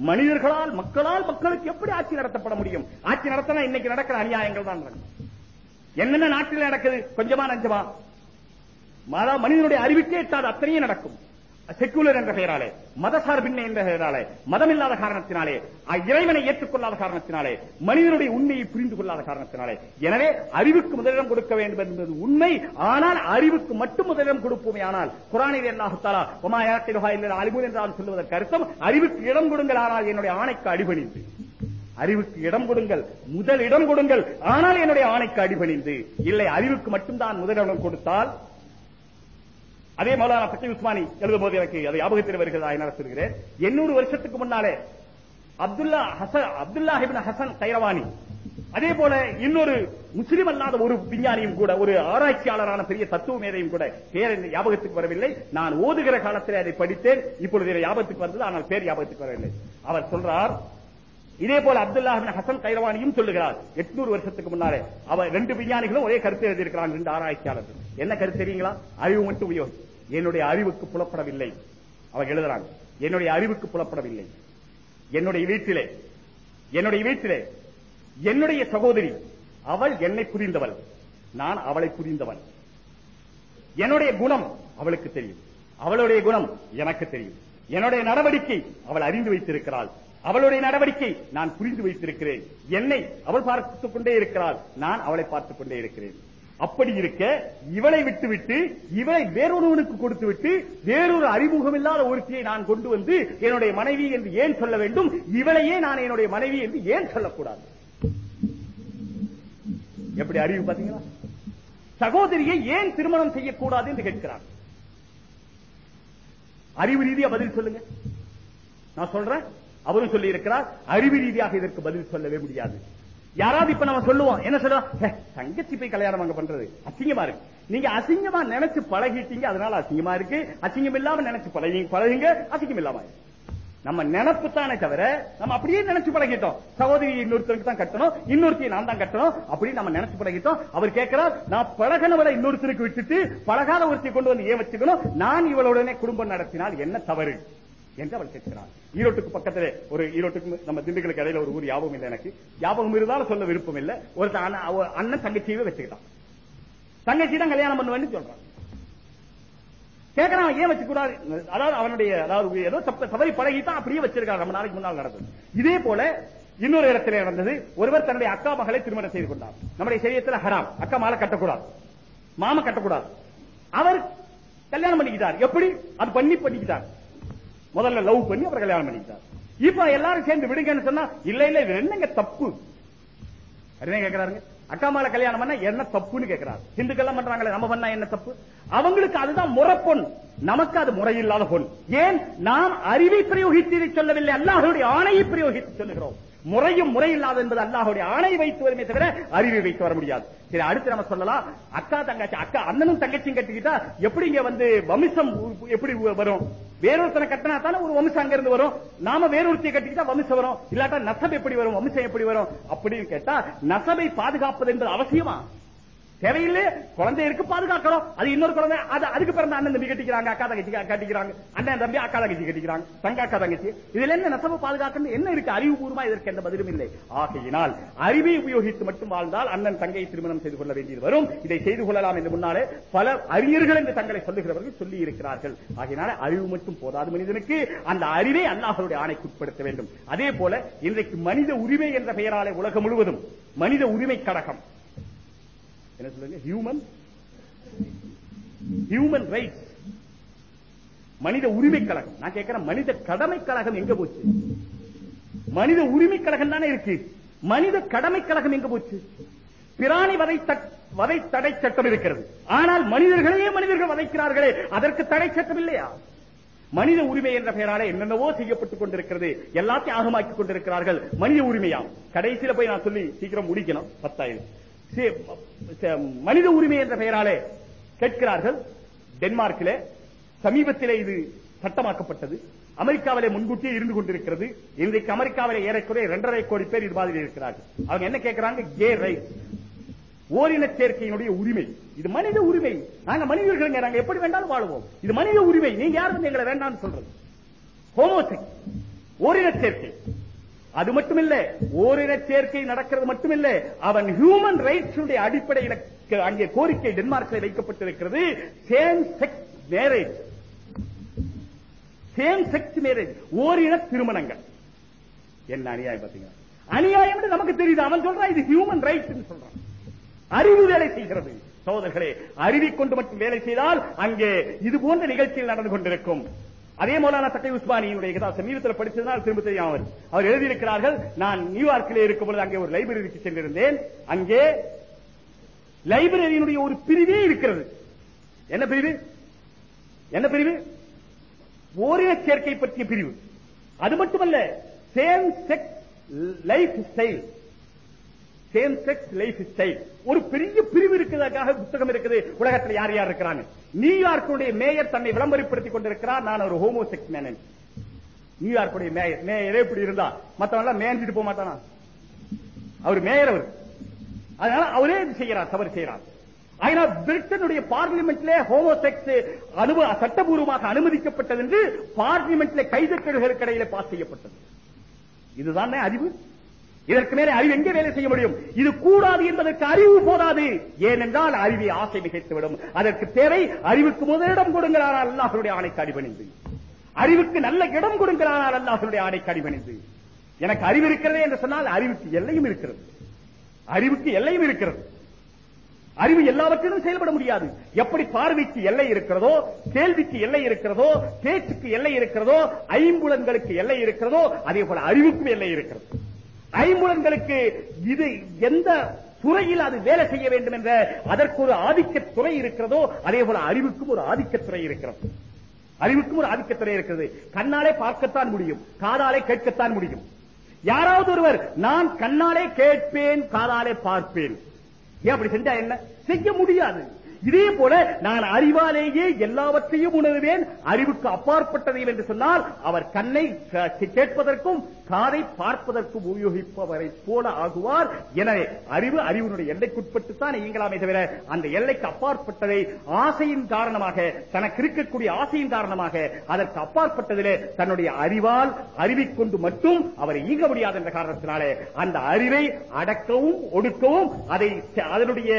மனிதர்களால் மக்களால் மக்களுக்கு எப்படி ஆட்சி நடத்தப்பட முடியும்? ஆட்சி நடத்தினா இன்னைக்கு நடக்கிற அநியாயங்கள் தான் என்னென்ன நாட்டில் நடக்குது? கொஞ்சமா நஞ்சமா. மனிதனுடைய அறிவிக்கே எட்டாது அத்தனையும் நடக்கும். செக்குலர் என்ற பெயராலே மதசார்பின்மை என்ற பெயராலே மதமில்லாத காரணத்தினாலே இறைவனை ஏற்றுக்கொள்ளாத காரணத்தினாலே மனிதனுடைய உண்மையை புரிந்து கொள்ளாத காரணத்தினாலே. எனவே அறிவுக்கு முதலிடம் கொடுக்க வேண்டும் என்பது உண்மை. ஆனால் அறிவுக்கு மட்டும் முதலிடம் கொடுப்போமே ஆனால் குரானில் அல்லாஹு தாலா இல்ல அலிமுன் என்றால் சொல்வதற்கு அர்த்தம் அறிவுக்கு இடம் கொடுங்கள் ஆனால் என்னுடைய ஆணைக்கு அடிபணிந்து. அறிவுக்கு இடம் கொடுங்கள் முதல் இடம் கொடுங்கள் ஆனால் என்னுடைய ஆணைக்கு அடிபணிந்து. இல்லை அறிவுக்கு மட்டும்தான் முதலிடம் கொடுத்தால் அதே மௌலானா பக்கி உஸ்மானி எழுதும் போது எனக்கு அது ஞாபகத்தில் வருகிறதா என சொல்கிறேன். எண்ணூறு வருஷத்துக்கு முன்னாலே அப்துல்லா ஹசன் அப்துல்லா இப்னு ஹசன் கைரவானி அதே போல இன்னொரு முஸ்லிம் அல்லாத ஒரு விஞ்ஞானியும் கூட ஒரு ஆராய்ச்சியாளரான பெரிய தத்துவ மேதையும் கூட பேர் ஞாபகத்துக்கு வரவில்லை. நான் ஓதுகிற காலத்தில் அதை படித்தேன் இப்பொழுது ஞாபகத்துக்கு வந்தது ஆனால் பேர் ஞாபகத்துக்கு வரவில்லை. அவர் சொல்றார் இதே போல அப்துல்லா ஹசன் கைரவானியும் சொல்லுகிறார். 800 வருஷத்துக்கு முன்னாலே அவர் ரெண்டு விஞ்ஞானிகளும் ஒரே கருத்து எழுதியிருக்கிறாங்க ரெண்டு ஆராய்ச்சியாளர்கள். என்ன கருத்து தெரியுங்களா? அறிவு மட்டும் உபயோகி. என்னுடைய அறிவுக்கு புலப்படவில்லை. அவர் எழுதுறாங்க. என்னுடைய அறிவுக்கு புலப்படவில்லை. என்னுடைய வீட்டிலே என்னுடைய வீட்டிலே என்னுடைய சகோதரி அவள் என்னை புரிந்தவள். நான் அவளை புரிந்தவன் என்னுடைய குணம் அவளுக்கு தெரியும். அவளுடைய குணம் எனக்கு தெரியும். என்னுடைய நடவடிக்கை அவள் அறிந்து வைத்திருக்கிறாள். அவளுடைய நடவடிக்கை நான் புரிந்து வைத்திருக்கிறேன். என்னை அவள் பார்த்துக் கொண்டே இருக்கிறாள். நான் அவளை பார்த்துக் கொண்டே இருக்கிறேன். அப்படி இருக்க இவளை விட்டுவிட்டு இவளை வேறொருவனுக்கு கொடுத்து விட்டு வேறொரு அறிமுகம் இல்லாத ஒருத்தியை நான் கொண்டு வந்து என்னுடைய மனைவி என்று ஏன் சொல்ல வேண்டும்? இவளையே நான் என்னுடைய மனைவி என்று ஏன் சொல்லக்கூடாது? எப்படி அறிவு பாத்தீங்களா சகோதரியை ஏன் திருமணம் செய்யக்கூடாது என்று கேட்கிறார். அறிவு ரீதியா பதில் சொல்லுங்க. நான் சொல்றேன். அவரும் சொல்லி இருக்கிறார் அறிவு ரீதியாக இதற்கு பதில் சொல்லவே முடியாது. யாராவது இப்ப நம்ம சொல்லுவோம் என்ன சொல்லுவோம் தங்கச்சி போய் கல்யாணம் அங்க பண்றது. அசிங்கமா இருக்கு. நீங்க அசிங்கமா நினைச்சு பழகிட்டீங்க அதனால அசிங்கமா இருக்கு. அசிங்கம் இல்லாம நினைச்சு பழகி பழகுங்க அசிங்கம் இல்லாம நம்ம நினப்பு தானே தவிர நம்ம அப்படியே நினைச்சு பழகிட்டோம். சகோதரி இன்னொருத்தருக்கு தான் கட்டணும் இன்னொருத்தையும் நான் தான் கட்டணும் அப்படி நம்ம நினைச்சு பழகிட்டோம். அவர் கேட்கிறார் நான் பழகனவரை இன்னொருத்தருக்கு விட்டுட்டு பழகாத ஒருத்தையை கொண்டு வந்து ஏன் வச்சுக்கணும்? நான் இவளுடனே குடும்பம் நடத்தினால் என்ன தவறு? என்று அவள் கேட்கிறாள் ஈரோட்டுக்கு பக்கத்துல ஒரு ஈரோட்டுக்கு நம்ம திண்டுக்கலுக்கு இடையில ஒரு ஊர் ஞாபகம் இல்லை எனக்கு. ஞாபகம் இருந்தாலும் சொல்ல விருப்பம் இல்லை. ஒரு அண்ணன் அவ- அண்ணன் தங்கச்சியவே வச்சுக்கிட்டான். தங்கச்சி தான் கல்யாணம் பண்ணுவேன்னு சொல்றான். கேட்கறான் ஏன் வச்சுக்கூடாது? அதாவது அவனுடைய அதாவது ஏதோ தப்ப தவறி பழகித்தான் அப்படியே வச்சிருக்காரு நம்ம நாளைக்கு முன்னால் நடந்தது. இதே போல இன்னொரு இடத்துல நடந்தது ஒருவர் தன்னுடைய அக்கா மகளை திருமணம் செய்து கொண்டார். நம்முடைய சரியத்தில் ஹராம். அக்கா மாலை கட்டக்கூடாது. மாமா கட்டக்கூடாது. அவர் கல்யாணம் பண்ணிக்கிட்டார். எப்படி? அது பண்ணி பண்ணிக்கிட்டார். முதல்ல லவ் பண்ணி அவர் கல்யாணம் பண்ணிக்கிட்டார். இப்ப எல்லாரும் சேர்ந்து விடுங்கன்னு சொன்னா இல்ல இல்ல இது என்னங்க தப்பு? என்ன கேட்கிறாருங்க அக்கா மேல கல்யாணம் பண்ண என்ன தப்புன்னு கேக்குறாரு. ஹிந்துக்கெல்லாம் பண்றாங்களே நம்ம பண்ணா என்ன தப்பு? அவங்களுக்கு அதுதான் முறப்பொன் நமக்கு அது முறையில்லாத பொன். ஏன்? நாம் அறிவை பிரயோகித்து சொல்லவில்லை. அல்லாஹருடைய ஆணையை பிரயோகித்து சொல்லுகிறோம். முறையும் முறையில்லாத என்பது அல்லாஹுடைய ஆணை வைத்து வருமே தவிர அறிவை வைத்து வர முடியாது. சரி அடுத்து நம்ம சொல்லலாம் அக்கா தங்கச்சி அக்கா அண்ணனும் தங்கச்சியும் கட்டிக்கிட்டா எப்படி இங்க வந்து வம்சம் எப்படி வரும்? வேறொருத்தனை கட்டினா தானே ஒரு வம்சம் அங்க இருந்து வரும்? நாம வேறொருத்தியை கட்டிக்கிட்டா வம்சம் வரும். இல்லாட்டா நசம் எப்படி வரும்? வம்சம் எப்படி வரும்? அப்படின்னு கேட்டா நசபை பாதுகாப்பது என்பது அவசியமா? தேவையில்லை குழந்தை இருக்கு பாதுகாக்கணும். அது இன்னொரு குழந்தை அது அதுக்கு பிறந்த அண்ணன் தம்பி கட்டிக்கிறாங்க அக்கா தங்கச்சி கட்டிக்கிறாங்க. அண்ணன் தம்பி அக்கா தங்கச்சி கட்டிக்கிறாங்க தங்க அக்கா தங்கச்சி. இதுல என்ன நெசவு பாதுகாக்கணும்? என்ன இருக்கு? அறிவுபூர்வமா இதற்கு எந்த பதிலும் இல்லை. ஆகையினால் அறிவை உபயோகித்து மட்டும் வாழ்ந்தால் அண்ணன் தங்கையை திருமணம் செய்து கொள்ள வேண்டியது வரும். இதை செய்து கொள்ளலாம் என்று முன்னாலே பல அறிஞர்கள் என்று தங்களை சொல்லுகிறவர்கள் சொல்லி இருக்கிறார்கள். ஆகையினால அறிவு மட்டும் போதாது மனிதனுக்கு. அந்த அறிவை அல்லாஹருடைய ஆணைக்கு உட்படுத்த வேண்டும். அதே போல இன்றைக்கு மனித உரிமை என்ற பெயராலே உலகம் முழுவதும் மனித உரிமை கழகம் என்ன சொல்லுங்க? ஹியூமன் ஹியூமன் ரைட்ஸ் மனித உரிமை கழகம். நான் கேட்கிறேன் மனித கடமை கழகம் எங்க போச்சு? மனித உரிமை கழகம் தானே இருக்கு. மனித கடமை கழகம் எங்க போச்சு? பிராணி வதை வதை தடை சட்டம் இருக்கிறது. ஆனால் மனிதர்களையே மனிதர்கள் வதைக்கிறார்களே. அதற்கு தடை சட்டம் இல்லையா? மனித உரிமை என்ற பெயரால என்னென்னவோ செய்யப்பட்டுக் கொண்டிருக்கிறது. எல்லாத்தையும் ஆகமாக்கி கொண்டிருக்கிறார்கள். மனித உரிமையாம் கடைசியில போய் நான் சொல்லி சீக்கிரம் முடிக்கணும். பத்தாயிரம். மனித உரிமை என்ற பெயராலே கேட்கிறார்கள். டென்மார்க்கிலே சமீபத்திலே இது சட்டமாக்கப்பட்டது. அமெரிக்காவிலே முன்கூட்டியே இருந்து கொண்டிருக்கிறது. இன்றைக்கு அமெரிக்காவிலே ஏறக்குறைய இரண்டரை கோடி பேர் இது மாதிரி இருக்கிறார்கள். அவங்க என்ன கேட்கிறாங்க? Gay right. ஓரின சேர்க்கையினுடைய உரிமை. இது மனித உரிமை. நாங்க மனிதர்கள் நாங்க எப்படி வேண்டாலும் வாழுவோம். இது மனித உரிமை. நீங்க யாரும் வந்து எங்களை வேண்டாம்னு சொல்றது? ஹோமோசெக் ஓரின சேர்க்கை. அது மட்டுமில்ல ஓரின சேர்க்கை நடக்கிறது மட்டுமில்ல அவன் ஹியூமன் ரைட்ஸ் அடிப்படையில் அங்கே கோரிக்கை டென்மார்க்கில் வைக்கப்பட்டிருக்கிறது same sex marriage same sex marriage ஓரின திருமணங்கள். என்ன அநியாயம் பாத்தீங்களா அநியாயம் நமக்கு தெரியுது. அவன் சொல்றான் இது ஹியூமன் ரைட்ஸ் சொல்றான். அறிவு வேலை செய்கிறது. சகோதரர்களே அறிவை கொண்டு மட்டும் வேலை செய்தால் அங்கே இது போன்ற நிகழ்ச்சிகள் நடந்து கொண்டிருக்கும். அதே மௌலானா தக்கை உஸ்மானியினுடைய கதா சமீபத்தில் படிச்சதுனால் திரும்ப தெரியும் அவர் அவர் எழுதியிருக்கிறார்கள் நான் நியூயார்க்கிலே இருக்கும் பொழுது அங்கே ஒரு லைப்ரரிக்கு சென்றிருந்தேன். அங்கே லைப்ரரியினுடைய ஒரு பிரிவே இருக்கிறது. என்ன பிரிவு? என்ன பிரிவு? ஓரின சேர்க்கை பற்றிய பிரிவு. அது மட்டுமல்ல same sex lifestyle. Same sex lifestyle ஒரு பெரிய பிரிவு இருக்கிறதுக்காக புத்தகம் இருக்குது. உலகத்தில் யார் யார் இருக்கிறாங்க? நியூயார்க்குடைய மேயர் தன்னை விளம்பரப்படுத்திக் கொண்டிருக்கிறார். நான் ஒரு ஹோமோசெக்ஸ் மேனன் நியூயார்க்குடைய மேயர். மேயரே இப்படி இருந்தா. மத்தவங்க மேஞ்சிட்டு மேய்ஞ்சிட்டு போக மாட்டானா? அவர் மேயர் அவர். அதனால அவரே இது செய்யறார் தவறு செய்யறார் அதனால் பிரிட்டனுடைய பார்லிமெண்ட்ல ஹோமோசெக்ஸ் அனுபவ சட்டபூர்வமாக அனுமதிக்கப்பட்டது என்று பார்லிமெண்ட்ல கைதட்டல்களுக்கு இடையில பாஸ் செய்யப்பட்டது. இதுதான் அறிவு? இதற்கு மேலே அறிவு எங்கே வேலை செய்ய முடியும்? இது கூடாது என்பதற்கு அறிவு போதாது. ஏனென்றால் அறிவை ஆசை மிகைத்துவிடும். அதற்கு தேவை அறிவுக்கு முதலிடம் கொடுங்கிறார் அல்லாஹருடைய ஆணைக்கு அடிபணிந்து அறிவுக்கு நல்ல இடம் கொடுங்கிறார் அல்லாஹருடைய ஆணைக்கு அடிபணிந்து எனக்கு அறிவு இருக்கிறது என்று சொன்னால் அறிவுக்கு எல்லையும் இருக்கிறது. அறிவுக்கு எல்லையும் இருக்கிறது. அறிவு எல்லாவற்றிலும் செயல்பட முடியாது. எப்படி பார்வைக்கு எல்லை இருக்கிறதோ கேள்விக்கு எல்லை இருக்கிறதோ பேச்சுக்கு எல்லை இருக்கிறதோ ஐம்புலன்களுக்கு எல்லை இருக்கிறதோ அதே போல அறிவுக்கும் எல்லை இருக்கிறது. ஐம்புலன்களுக்கு இது எந்த துறையில் அது வேலை செய்ய வேண்டும் என்ற அதற்கு ஒரு ஆதிக்க துறை இருக்கிறதோ அதே போல அறிவுக்கும் ஒரு ஆதிக்க துறை இருக்கிறது. அறிவுக்கும் ஒரு ஆதிக்கத்துறை இருக்கிறது. கண்ணாலே பார்க்கத்தான் முடியும். காதாலே கேட்கத்தான் முடியும். யாராவது ஒருவர் நான் கண்ணாலே கேட்பேன் காதாலே பார்ப்பேன். ஏன் அப்படி செஞ்சா என்ன? செய்ய முடியாது. இதே போல நான் அறிவாலேயே எல்லாவற்றையும் உணர்வேன். அறிவுக்கு அப்பாற்பட்டதையும் என்று சொன்னால் அவர் கண்ணை கேட்பதற்கும் காதை பார்ப்பதற்கும் உபயோகிப்பவரை போல ஆகுவார். எனவே அறிவு அறிவினுடைய எல்லைக்குட்பட்டு தான் இயங்கலாமே தவிர அந்த எல்லைக்கு அப்பாற்பட்டதை ஆசையின் காரணமாக தனக்கு இருக்கக்கூடிய ஆசையின் காரணமாக அதற்கு அப்பாற்பட்டதிலே தன்னுடைய அறிவால் அறிவிக்கொண்டு மட்டும் அவர் இயங்க முடியாது என்ற காரணத்தினாலே அந்த அறிவை அடக்கவும் ஒடுக்கவும் அதை அதனுடைய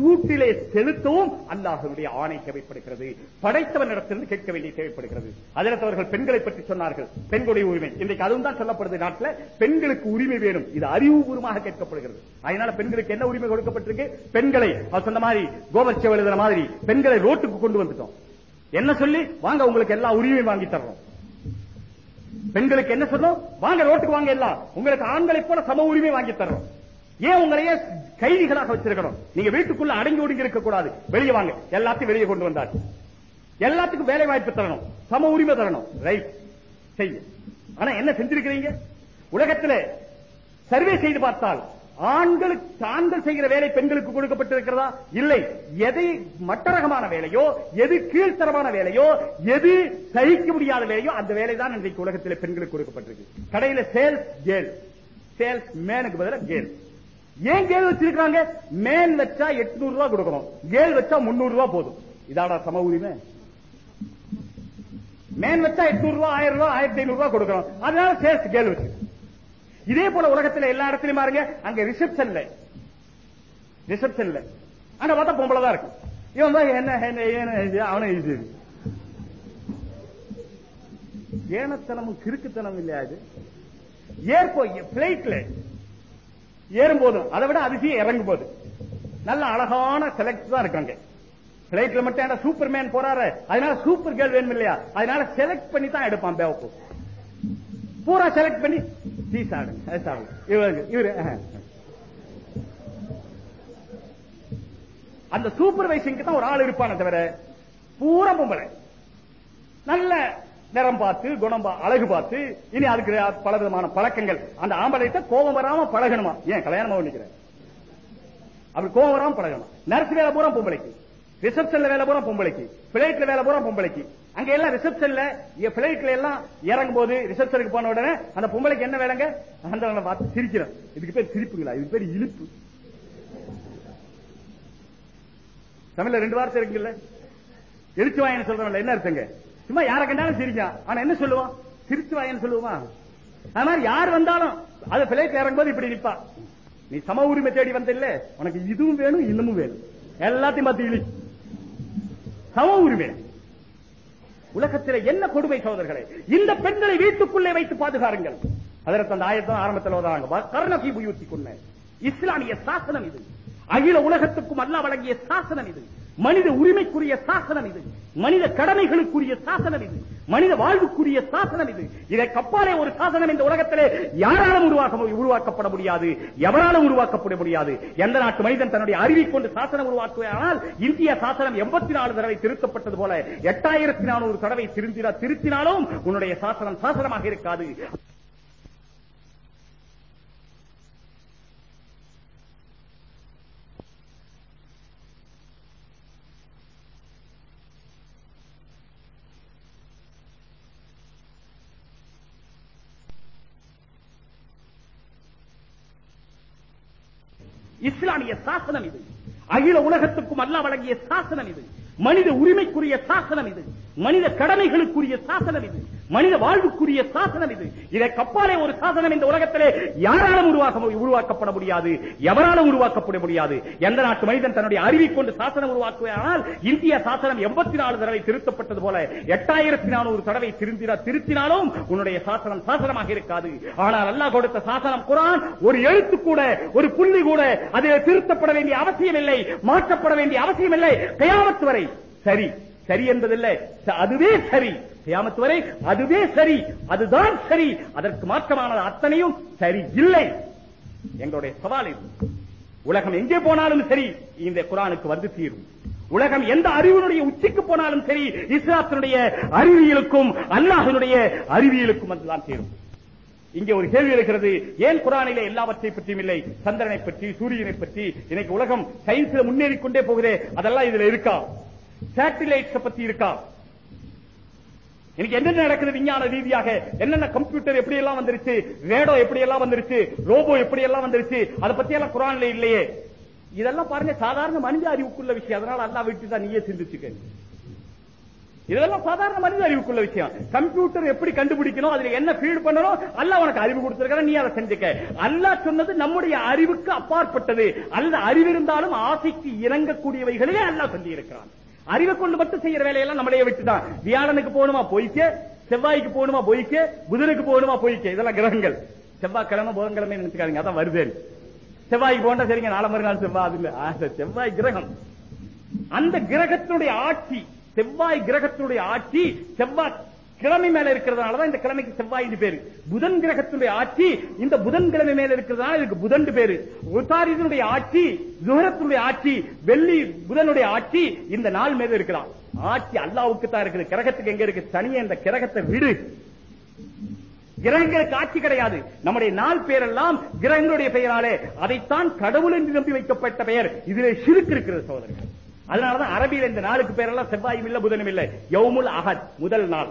ரூட்டிலே செலுத்தவும் அல்லாஹனுடைய ஆணை தேவைப்படுகிறது. படைத்தவனிடத்திலிருந்து கேட்க வேண்டிய தேவைப்படுகிறது. அதில் அவர்கள் பெண்களை பற்றி சொன்னார்கள். பெண்களுடைய உரிமை. இன்றைக்கு அதுவும் தான் சொல்லப்படுது. நாட்டில் பெண்களுக்கு உரிமை வேணும். இது அறிவுபூர்வமாக கேட்கப்படுகிறது. அதனால பெண்களுக்கு என்ன உரிமை கொடுக்கப்பட்டிருக்கு? பெண்களை சொன்ன மாதிரி கோபட்சம் எழுதுற மாதிரி பெண்களை ரோட்டுக்கு கொண்டு வந்துட்டோம். என்ன சொல்லி? வாங்க உங்களுக்கு எல்லா உரிமையும் வாங்கி தர்றோம். பெண்களுக்கு என்ன சொல்லும் வாங்க ரோட்டுக்கு வாங்க எல்லாம். உங்களுக்கு ஆண்களை போல சம உரிமை வாங்கி தர்றோம். ஏன் உங்களையே கைதிகளாக வச்சிருக்கணும்? நீங்க வீட்டுக்குள்ள அடங்கி ஒடுங்கி இருக்க கூடாது. வெளியே வாங்க. எல்லாத்தையும் வெளியே கொண்டு வந்தார் எல்லாத்துக்கும் வேலை வாய்ப்பு தரணும். சம உரிமை தரணும். ரைட் செய்யும் ஆனா என்ன செஞ்சிருக்கிறீங்க? உலகத்தில் சர்வே செய்து பார்த்தால் ஆண்களுக்கு ஆண்கள் செய்கிற வேலை பெண்களுக்கு கொடுக்கப்பட்டிருக்கிறதா? இல்லை. எதை மட்டரகமான வேலையோ எது கீழ்த்தரமான வேலையோ எது சகிக்க முடியாத வேலையோ அந்த வேலை தான் இன்றைக்கு உலகத்தில் பெண்களுக்கு கொடுக்கப்பட்டிருக்கு. கடையில சேல்ஸ் கேள். சேல்ஸ் மேனுக்கு பதிலா கேள். ஏன் கேள் வச்சிருக்காங்க மேன் வச்சா எட்நூறு ரூபாய் கொடுக்கணும். கேள் வச்சா முன்னூறு ரூபாய் போதும். இதாடா சம உரிமை. மேன் வச்சா எட்நூறு ரூபாய் ஆயிரம் ரூபாய் ஆயிரத்தி ஐநூறு ரூபாய் கொடுக்கணும். அதனால சேல்ஸ் கேள்வி இதே போல உலகத்துல எல்லா இடத்துலயும் பாருங்க அங்க ரிசப்ஷன்ல ரிசப்ஷன்ல ஆனா பார்த்தா பொம்பளை தான் இருக்கு இவன் தான் என்ன என்ன ஏன அவனை இது. ஏனத்தனமும் கிறுக்குத்தனம் இல்லையா அது ஏற்போ பிளைட்ல ஏறும்போதும் அதை விட அதிசயம் இறங்கும் போது நல்ல அழகான செலக்ட் தான் இருக்காங்க. பிளைட்ல மட்டும் ஏன்டா சூப்பர் மேன் போறாரு? அதனால சூப்பர் கேர்ள் வேணும் இல்லையா? அதனால செலக்ட் பண்ணி தான் எடுப்பான் பேவப்பு பூரா செலக்ட் பண்ணி டீ சாப்பிடுங்க அது இவரு அந்த சூப்பர்வைசிங்க்கு தான் ஒரு ஆள் இருப்பானே தவிர பூரா பொம்பளை. நல்ல நிறம் பார்த்து குணம் பா- அழகு பார்த்து இனி அதுக்கு பல விதமான பழக்கங்கள். அந்த ஆம்பளைட்ட கோபம் வராம பழகணுமா? ஏன் கல்யாணமா நிக்கிறேன் அப்படி கோபம் வராம பழகணும். நர்ஸ் வேலை பூரா பொம்பளைக்கு. ரிசப்ஷன்ல வேலை பூரா பொம்பளைக்கு. பிளைட்ல வேலை பூரா பொம்பளைக்கு. அங்க எல்லாம் ரிசப்ஷன்ல பிளைட்ல எல்லாம் இறங்கும் போது ரிசப்ஷனுக்கு போன உடனே அந்த பொம்பளைக்கு என்ன வேலைங்க? அந்த பார்த்து சிரிக்கிறோம் இதுக்கு பேர் சிரிப்புங்களா இதுக்கு பேர் இழுப்பு. தமிழ்ல ரெண்டு வார்த்தை இருக்குல்ல எழுத்து வாயன்னு சொல்றவன்ல என்ன அர்த்தங்க? சும்மா யாரை கண்டாலும் சிரிக்கான் ஆனா என்ன சொல்லுவான்? சிரித்து வாயன்னு சொல்லுவான் அது மாதிரி யார் வந்தாலும் அது பிள்ளைக்கு இறங்கும்போது இப்படி நிப்பா. நீ சம உரிமை தேடி வந்த இல்ல உனக்கு இதுவும் வேணும் இன்னமும் வேணும். எல்லாத்தையும் பார்த்து இழி. சம உரிமை. உலகத்திலே என்ன கொடுமை சோதர்களே இந்த பெண்களை வீட்டுக்குள்ளே வைத்து பாதுகாருங்கள். அதற்கு அந்த ஆயத்தம் ஆரம்பத்தில் வந்தாங்க கர்ணகி கொண்ட இஸ்லாமிய சாசனம் இது. அகில உலகத்துக்கும் அல்ல வழங்கிய சாசனம் இது. மனித உரிமைக்குரிய சாசனம் இது. மனித கடமைகளுக்குரிய சாசனம் இது. மனித வாழ்வுக்குரிய சாசனம் இது. இதை கப்பாலே ஒரு சாசனம் இந்த உலகத்திலே யாராலும் உருவாக்க உருவாக்கப்பட முடியாது. எவராலும் உருவாக்கப்பட முடியாது. எந்த நாட்டு மனிதன் தன்னுடைய அறிவை கொண்டு சாசனம் உருவாக்குவானால் இந்திய சாசனம் எண்பத்தி நாலு தடவை திருத்தப்பட்டது போல எட்டாயிரத்தி நானூறு தடவை திருத்தினாலும் உன்னுடைய சாசனம் சாசனமாக இருக்காது. இஸ்லாமிய சாசனம் இது. அகில உலகத்துக்கும் அல்லா வழங்கிய சாசனம் இது. மனித உரிமைக்குரிய சாசனம் இது. மனித கடமைகளுக்குரிய சாசனம் இது. மனித வாழ்வுக்குரிய சாசனம் இது. இதை கப்பாலே ஒரு சாசனம் இந்த உலகத்திலே யாராலும் உருவாக்க உருவாக்கப்பட முடியாது. எவராலும் உருவாக்கப்பட முடியாது. எந்த நாட்டு மனிதன் தன்னுடைய அறிவை கொண்டு சாசனம் உருவாக்குவானால் இந்திய சாசனம் எண்பத்தி நாலு தடவை திருத்தப்பட்டது போல எட்டாயிரத்தி நானூறு தடவை திருந்தினா திருத்தினாலும் உன்னுடைய சாசனம் சாசனமாக இருக்காது. ஆனால் அல்லாஹ் கொடுத்த சாசனம் குரான் ஒரு எழுத்து கூட ஒரு புள்ளி கூட அதில் திருத்தப்பட வேண்டிய அவசியம் இல்லை மாற்றப்பட வேண்டிய அவசியம் இல்லை கையாமத்து வரை சரி. சரி என்பதில்லை. அதுவே சரி. கியாமத்து வரை அதுவே சரி. அதுதான் சரி. அதற்கு மாற்றமானது அத்தனையும் சரி இல்லை. எங்களுடைய சவால் இது. உலகம் எங்கே போனாலும் சரி இந்த குரானுக்கு வந்து தீரும். உலகம் எந்த அறிவினுடைய உச்சிக்கு போனாலும் சரி இஸ்லாத்தினுடைய அறிவியலுக்கும் அல்லாஹினுடைய அறிவியலுக்கும் வந்துதான் தீரும் இங்கே ஒரு கேள்வி இருக்கிறது ஏன் குரானிலே எல்லாவற்றை பற்றியும் இல்லை? சந்திரனை பற்றி சூரியனை பற்றி. இன்னைக்கு உலகம் சயின்ஸ்ல முன்னேறிக் கொண்டே போகுதே. அதெல்லாம் இதுல இருக்கா? சேட்டிலைட்ஸ் பத்தி இருக்கா? என்னென்ன நடக்குது விஞ்ஞான ரீதியாக? என்னென்ன கம்ப்யூட்டர் எப்படி எல்லாம் வந்துருச்சு? ரேடோ எப்படி எல்லாம் வந்துருச்சு? ரோபோ எப்படி எல்லாம் வந்துருச்சு? அதை பத்தி எல்லாம் குரான்ல இல்லையே. இதெல்லாம் பாருங்க சாதாரண மனித அறிவுக்குள்ள விஷயம். அதனால அல்லா விட்டு தான் நீயே சிந்திச்சுக்க இதெல்லாம் சாதாரண மனித அறிவுக்குள்ள விஷயம். கம்ப்யூட்டர் எப்படி கண்டுபிடிக்கணும்? அதுல என்ன ஃபீல் பண்ணணும்? அல்ல உனக்கு அறிவு கொடுத்திருக்கிற நீ அதை செஞ்சுக்க. அல்லாஹ் சொன்னது நம்முடைய அறிவுக்கு அப்பாற்பட்டது. அல்ல அறிவிருந்தாலும் ஆசைக்கு இறங்கக்கூடியவைகளே அல்லாஹ் சொல்லி இருக்கிறான் அறிவை கொண்டு மட்டும் செய்யற வேலையெல்லாம் நம்மளைய விட்டுதான் வியாழனுக்கு போகணுமா போய்க்க? செவ்வாய்க்கு போகணுமா போய்க்க? புதனுக்கு போகணுமா போய்க்க? இதெல்லாம் கிரகங்கள். செவ்வாய்க்கிழமை புதன்கிழமை நினைச்சுக்காதீங்க. அதான் வருது செவ்வாய்க்கு போண்டா சரிங்க நாளை மறுநாள் செவ்வாய் அது இல்ல செவ்வாய் கிரகம். அந்த கிரகத்தினுடைய ஆட்சி செவ்வாய் கிரகத்தினுடைய ஆட்சி செவ்வாய் கிழமை மேல இருக்கிறதுனாலதான் இந்த கிழமைக்கு செவ்வாய் பேரு. புதன் கிரகத்தினுடைய ஆட்சி இந்த புதன் கிழமை மேல இருக்கிறதுனால இதுக்கு புதன் பேரு. உத்தாரிதனுடைய ஆட்சி ஜுகரத்தினுடைய ஆட்சி வெள்ளி புதனுடைய ஆட்சி இந்த நாள் மேல இருக்கிறான் ஆட்சி அல்லாவுக்கு தான் இருக்குது. கிரகத்துக்கு எங்க இருக்கு? தனியே இந்த கிரகத்தை விடு. கிரகங்களுக்கு ஆட்சி கிடையாது. நம்முடைய நாள் பேரெல்லாம் கிரகங்களுடைய பெயராலே. அதைத்தான் கடவுள் என்று நம்பி வைக்கப்பட்ட பெயர். இதிலே சிறுக்கு இருக்கிறது சோதரர்கள் அதனாலதான் அரபியில் இந்த நாளுக்கு பேரெல்லாம் செவ்வாயும் இல்ல புதனும் இல்லை. யவுமுல் அகத் முதல் நாள்.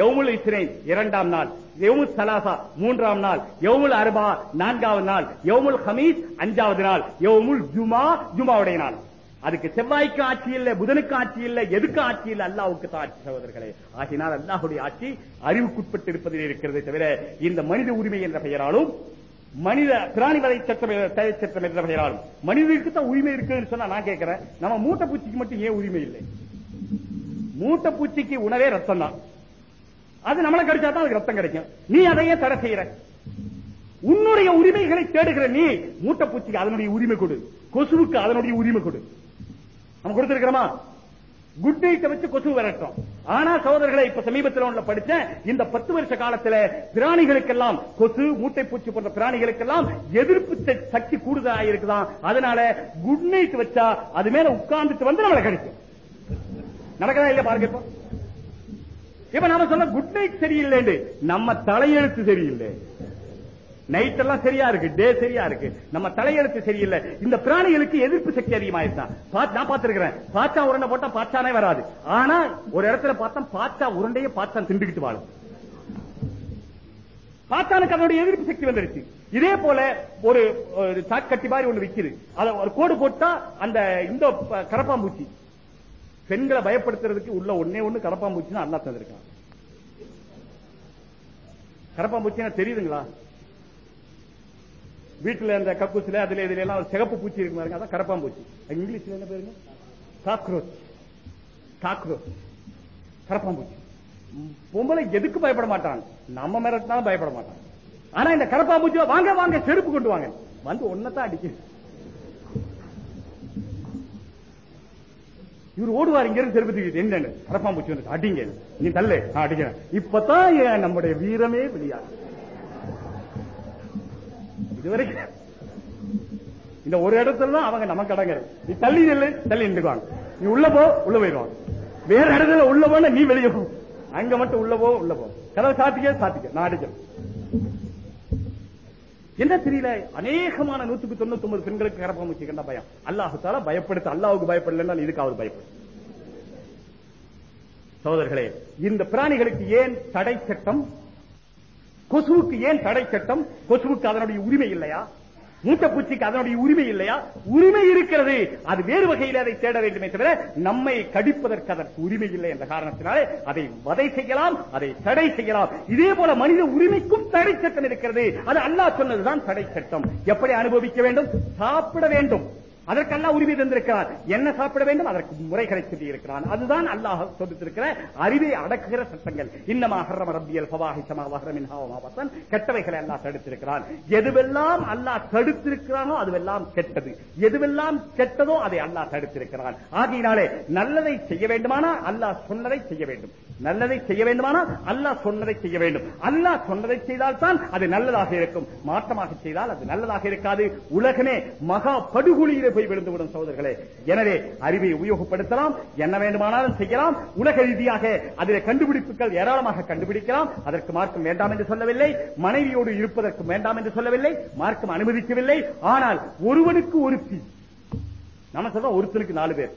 யவுமுல் இஸ்ரேன் இரண்டாம் நாள் யவுமுல் சலாசா மூன்றாம் நாள் யவுமுல் அர்பா நான்காவது நாள் யவுமுல் ஹமீஸ் அஞ்சாவது நாள் யவுமுல் ஜுமா ஜுமாவுடைய நாள். அதுக்கு செவ்வாய்க்கு ஆட்சி இல்ல புதனுக்கு ஆட்சி இல்ல எதுக்கு ஆட்சி இல்ல அல்லாவுக்கு தான் ஆட்சி சகோதரர்களே. ஆகினால் அல்லாஹுடைய ஆட்சி அறிவுக்குட்பட்டு இருப்பதில் இருக்கிறதே தவிர இந்த மனித உரிமை என்ற பெயராலும் மனித பிராணி வரை சட்டம் சட்டம் என்ற பெயராலும் மனிதனுக்கு தான் உரிமை இருக்குன்னு சொன்னா நான் கேட்கிறேன். நம்ம மூட்டை பூச்சிக்கு மட்டும் ஏன் உரிமை இல்லை? மூட்டை பூச்சிக்கு உணவே ரத்தம் தான். அது நம்மளை கடிச்சா தான் அதுக்கு ரத்தம் கிடைக்கும். நீ அதையே தடை செய்யற. உன்னுடைய உரிமைகளை தேடுகிற நீ மூட்டை பூச்சிக்கு அதனுடைய உரிமை கொடு. கொசுவுக்கு அதனுடைய உரிமை கொடு. நம்ம கொடுத்திருக்கிறோமா? குட் நைட்டை வச்சு கொசு விரட்டும். ஆனா சகோதரர்களை இப்ப சமீபத்தில் ஒன்று படிச்ச இந்த பத்து வருஷ காலத்துல பிராணிகளுக்கெல்லாம் கொசு மூட்டை பூச்சி போன்ற பிராணிகளுக்கெல்லாம் எதிர்ப்பு சக்தி கூடுதலா இருக்குதான் அதனால குட் நைட் வச்சா அது மேல உட்கார்ந்துட்டு வந்து நம்மளை கிடைக்கும். நடக்கிறதா இல்ல பாருங்க இப்போ? இப்ப நாம சொன்ன குட் நைட் சரியில்லை நம்ம தலையெழுத்து சரியில்லை. நைட் எல்லாம் சரியா இருக்கு டே சரியா இருக்கு. நம்ம தலையெழுத்து சரியில்லை. இந்த பிராணிகளுக்கு எதிர்ப்பு சக்தி அதிகமாயிருந்தான் நான் பார்த்திருக்கிறேன். பாச்சா உருண்டை போட்டா பாச்சானே வராது. ஆனா ஒரு இடத்துல பார்த்தா பாச்சா உருண்டையே பாச்சான் திண்டுகிட்டு வாழும். பாச்சானுக்கு அதனுடைய எதிர்ப்பு சக்தி வந்துருச்சு. இதே போல ஒரு சாக்கட்டி மாதிரி ஒண்ணு விக்குது. அத ஒரு கோடு போட்டா அந்த இந்த கரப்பாம்பூச்சி. பெண்களை பயப்படுத்துறதுக்கு உள்ள ஒன்னே ஒண்ணு கரப்பாம்பூச்சி தான் அல்லா தந்திருக்கான். கரப்பாம்பூச்சினா தெரியுதுங்களா? வீட்டுல இந்த கக்கூசில அதுல இதுல எல்லாம் சிகப்பு பூச்சி இருக்கு பாருங்க அதான் கரப்பாம்பூச்சி இங்கிலீஷ்ல என்ன பேருங்க? காக்ரோச். காக்ரோச். கரப்பாம்பூச்சி பொம்பளை எதுக்கு பயப்பட மாட்டாங்க? நம்ம மிரட்டினாலும் பயப்பட மாட்டாங்க. ஆனா இந்த கரப்பாம்பூச்சி வாங்க வாங்க செருப்பு கொண்டு வாங்க. வந்து ஒன்னதான் அடிக்குது இவர் ஓடுவார் இங்க இருந்து திருப்பதி தூக்கிட்டு என்னன்னு கரப்பாம்பூச்சி வந்து அடிங்க. நீ தள்ளு. நான் அடிக்கிறேன். இப்பதான் என் நம்முடைய வீரமே வெளியாகும் இதுவரைக்கும் இந்த ஒரு இடத்துல தான் அவங்க நமக்கு அடங்குற நீ தள்ளி நெல்லு தள்ளி நின்றுக்குவாங்க. நீ உள்ள போ உள்ள போயிடுவாங்க. வேற இடத்துல உள்ள போன நீ வெளியே போ. அங்க மட்டும் உள்ள போ உள்ள போ. கதவை சாத்திக்க சாத்திக்க. நான் அடிக்கிறேன். என்ன தெரியல? அநேகமான நூத்துக்கு தொண்ணூத்தி ஒன்பது பெண்களுக்கு கரப்பம் கண்ட பயம். அல்லாஹு தால பயப்படுத்த அல்லாவுக்கு பயப்படலன்னா இதுக்கு அவர் பயப்படும். சோதர்களே இந்த பிராணிகளுக்கு ஏன் தடை சட்டம் கொசுவுக்கு ஏன் தடை சட்டம் கொசுவுக்கு அதனுடைய உரிமை இல்லையா? மூட்டைப்பூச்சிக்கு அதனுடைய உரிமை இல்லையா? உரிமை இருக்கிறது. அது வேறு வகையில் அதை தேட வேண்டுமே தவிர நம்மை கடிப்பதற்கு அதற்கு உரிமை இல்லை என்ற காரணத்தினாலே அதை வதை செய்யலாம் அதை தடை செய்யலாம். இதே போல மனித உரிமைக்கும் தடை சட்டம் இருக்கிறது. அது அல்லாஹ் சொன்னதுதான் தடை சட்டம். எப்படி அனுபவிக்க வேண்டும்? சாப்பிட வேண்டும். அதற்கெல்லாம் உரிமை தந்திருக்கிறார். என்ன சாப்பிட வேண்டும்? அதற்கு முறைகளை சொல்லி இருக்கிறான் அதுதான் அல்லாஹ் சொல்லித்திருக்கிற அறிவை அடக்குகிற சட்டங்கள். இன்னமாக ரப்பியல் கெட்டவைகளை அல்லாஹ் தடுத்திருக்கிறான். எதுவெல்லாம் அல்லாஹ் தடுத்திருக்கிறானோ அதுவெல்லாம் கெட்டது. எதுவெல்லாம் கெட்டதோ அதை அல்லாஹ் தடுத்திருக்கிறான். ஆகையினாலே நல்லதை செய்ய வேண்டுமானா அல்லாஹ் சொன்னதை செய்ய வேண்டும். நல்லதை செய்ய வேண்டுமானா அல்லாஹ் சொன்னதை செய்ய வேண்டும். அல்லாஹ் சொன்னதை செய்தால் தான் அது நல்லதாக இருக்கும். மாற்றமாக செய்தால் அது நல்லதாக இருக்காது. உலகமே மகா படுகொலியிலே போய் விழுந்துவிடும் சோதர்களே எனவே அறிவை உபயோகப்படுத்தலாம் என்ன வேண்டுமானாலும் செய்யலாம் உலக ரீதியாக அதில் கண்டுபிடிப்புகள் ஏராளமாக கண்டுபிடிக்கலாம். அதற்கு மார்க்கம் வேண்டாம் என்று சொல்லவில்லை மனைவியோடு இருப்பதற்கு வேண்டாம் என்று சொல்லவில்லை மார்க்கம் அனுமதிக்கவில்லை. ஆனால் ஒருவனுக்கு ஒருத்தி நம்ம சொல்றோம் ஒருத்தனுக்கு நாலு பேர்.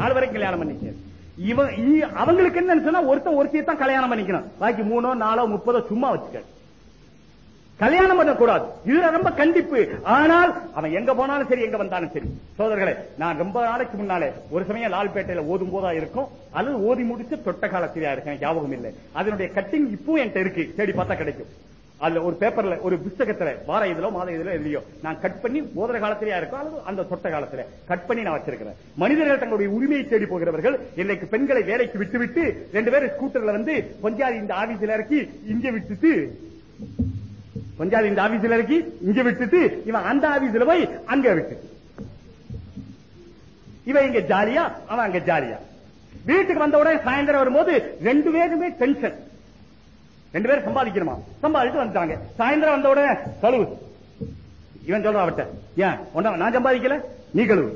நாலு வரைக்கும் கல்யாணம் பண்ணிக்க இவன் அவங்களுக்கு என்ன சொன்னா ஒருத்தன் ஒருத்தையை தான் கல்யாணம் பண்ணிக்கணும். பாக்கி மூணோ நாலோ முப்பதோ சும்மா வச்சுக்க கல்யாணம் பண்ணக்கூடாது. இதுல ரொம்ப கண்டிப்பு. ஆனால் அவன் எங்க போனாலும் சரி எங்க வந்தாலும் சரி. சோதர்களே நான் ரொம்ப நாளைக்கு முன்னாலே ஒரு சமயம் லால்பேட்டையில ஓதும் போதா இருக்கும் அல்லது ஓதி முடிச்சு தொட்ட காலத்திலா இருக்கேன் ஞாபகம் இல்லை. அதனுடைய கட்டிங் இப்பவும் என்கிட்ட இருக்கு. தேடி பார்த்தா கிடைக்கும். அதுல ஒரு பேப்பர்ல ஒரு புஸ்தகத்துல வார இதுல மாத இதுல இல்லையோ நான் கட் பண்ணி ஓதுற காலத்திலேயா இருக்கும் அல்லது அந்த தொட்ட காலத்துல கட் பண்ணி நான் வச்சிருக்கிறேன். மனிதர்கள் தங்களுடைய உரிமையை தேடி போகிறவர்கள் இன்னைக்கு பெண்களை வேலைக்கு விட்டு விட்டு ரெண்டு பேரும் ஸ்கூட்டர்ல வந்து கொஞ்சம் இந்த ஆபீஸ்ல இறக்கி இங்க விட்டுட்டு கொஞ்சம் இந்த ஆபீஸ்ல இறக்கி இங்க விட்டுட்டு இவன் அந்த ஆபீஸ்ல போய் அங்க விட்டுட்டு. இவன் இங்க ஜாலியா அவன் அங்க ஜாலியா. வீட்டுக்கு வந்த உடனே சாயந்தரம் வரும்போது ரெண்டு பேருமே டென்ஷன் ரெண்டு பேரும் சம்பாதிக்கணுமா? சம்பாதிச்சு வந்துட்டாங்க. சாயந்தரம் வந்த உடனே கழுவு. இவன் சொல்றான் அவட்ட ஏன் ஒன்னா நான் சம்பாதிக்கல? நீ கழுவு.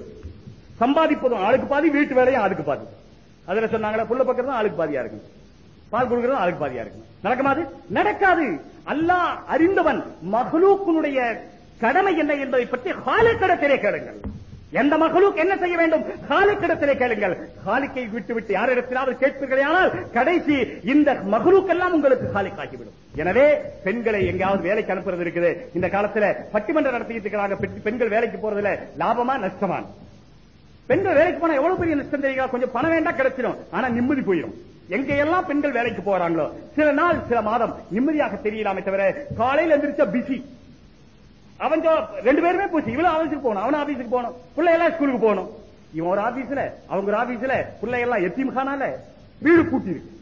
சம்பாதிப்பதும் ஆளுக்கு பாதி வீட்டு வேலையும் ஆளுக்கு பாதி. அதுல சொன்னாங்களா புள்ள பக்கம் ஆளுக்கு பாதியா இருக்கும் பால் கொடுக்கறதும் ஆளுக்கு பாதியா இருக்கும் நடக்குமா அது? நடக்காது. அல்லாஹ் அறிந்தவன் மகளுக்குனுடைய கடமை என்ன என்பதை பற்றி காலக்கடத்திலே கேளுங்கள். எந்த மகளுக்கு என்ன செய்ய வேண்டும்? ஹாலிக்கிடத்திலே கேளுங்கள். காலிக்கை விட்டு விட்டு யாரிடத்திலாவது கேட்பீர்களானால் கடைசி இந்த மகளுக்கெல்லாம் உங்களுக்கு காலிக்காகிவிடும் எனவே பெண்களை எங்கேயாவது வேலைக்கு அனுப்புறது இருக்குது. இந்த காலத்துல பட்டிமன்றம் நடத்திட்டு இருக்கிறாங்க பெண்கள் வேலைக்கு போறதுல லாபமா நஷ்டமா? பெண்கள் வேலைக்கு போனா எவ்வளவு பெரிய நஷ்டம் தெரியுங்களா? கொஞ்சம் பணம் வேண்டாம் கிடைச்சிடும் ஆனா நிம்மதி போயிடும் எல்லாம் பெண்கள் வேலைக்கு போறாங்களோ சில நாள் சில மாதம் நிம்மதியாக தெரியலாமே தவிர காலையில எந்திரிச்சா பிஸி அவன் ரெண்டு பேருமே போச்சு. இவளும் ஆபீஸுக்கு போகணும் அவனும் ஆபீஸுக்கு போகணும். பிள்ளை எல்லாம் ஸ்கூலுக்கு போகணும். இவன் ஒரு ஆபீஸ்ல அவங்க ஒரு ஆபீஸ்ல பிள்ளை எல்லாம் எத்தீம்கானால வீடு பூட்டி இருக்கு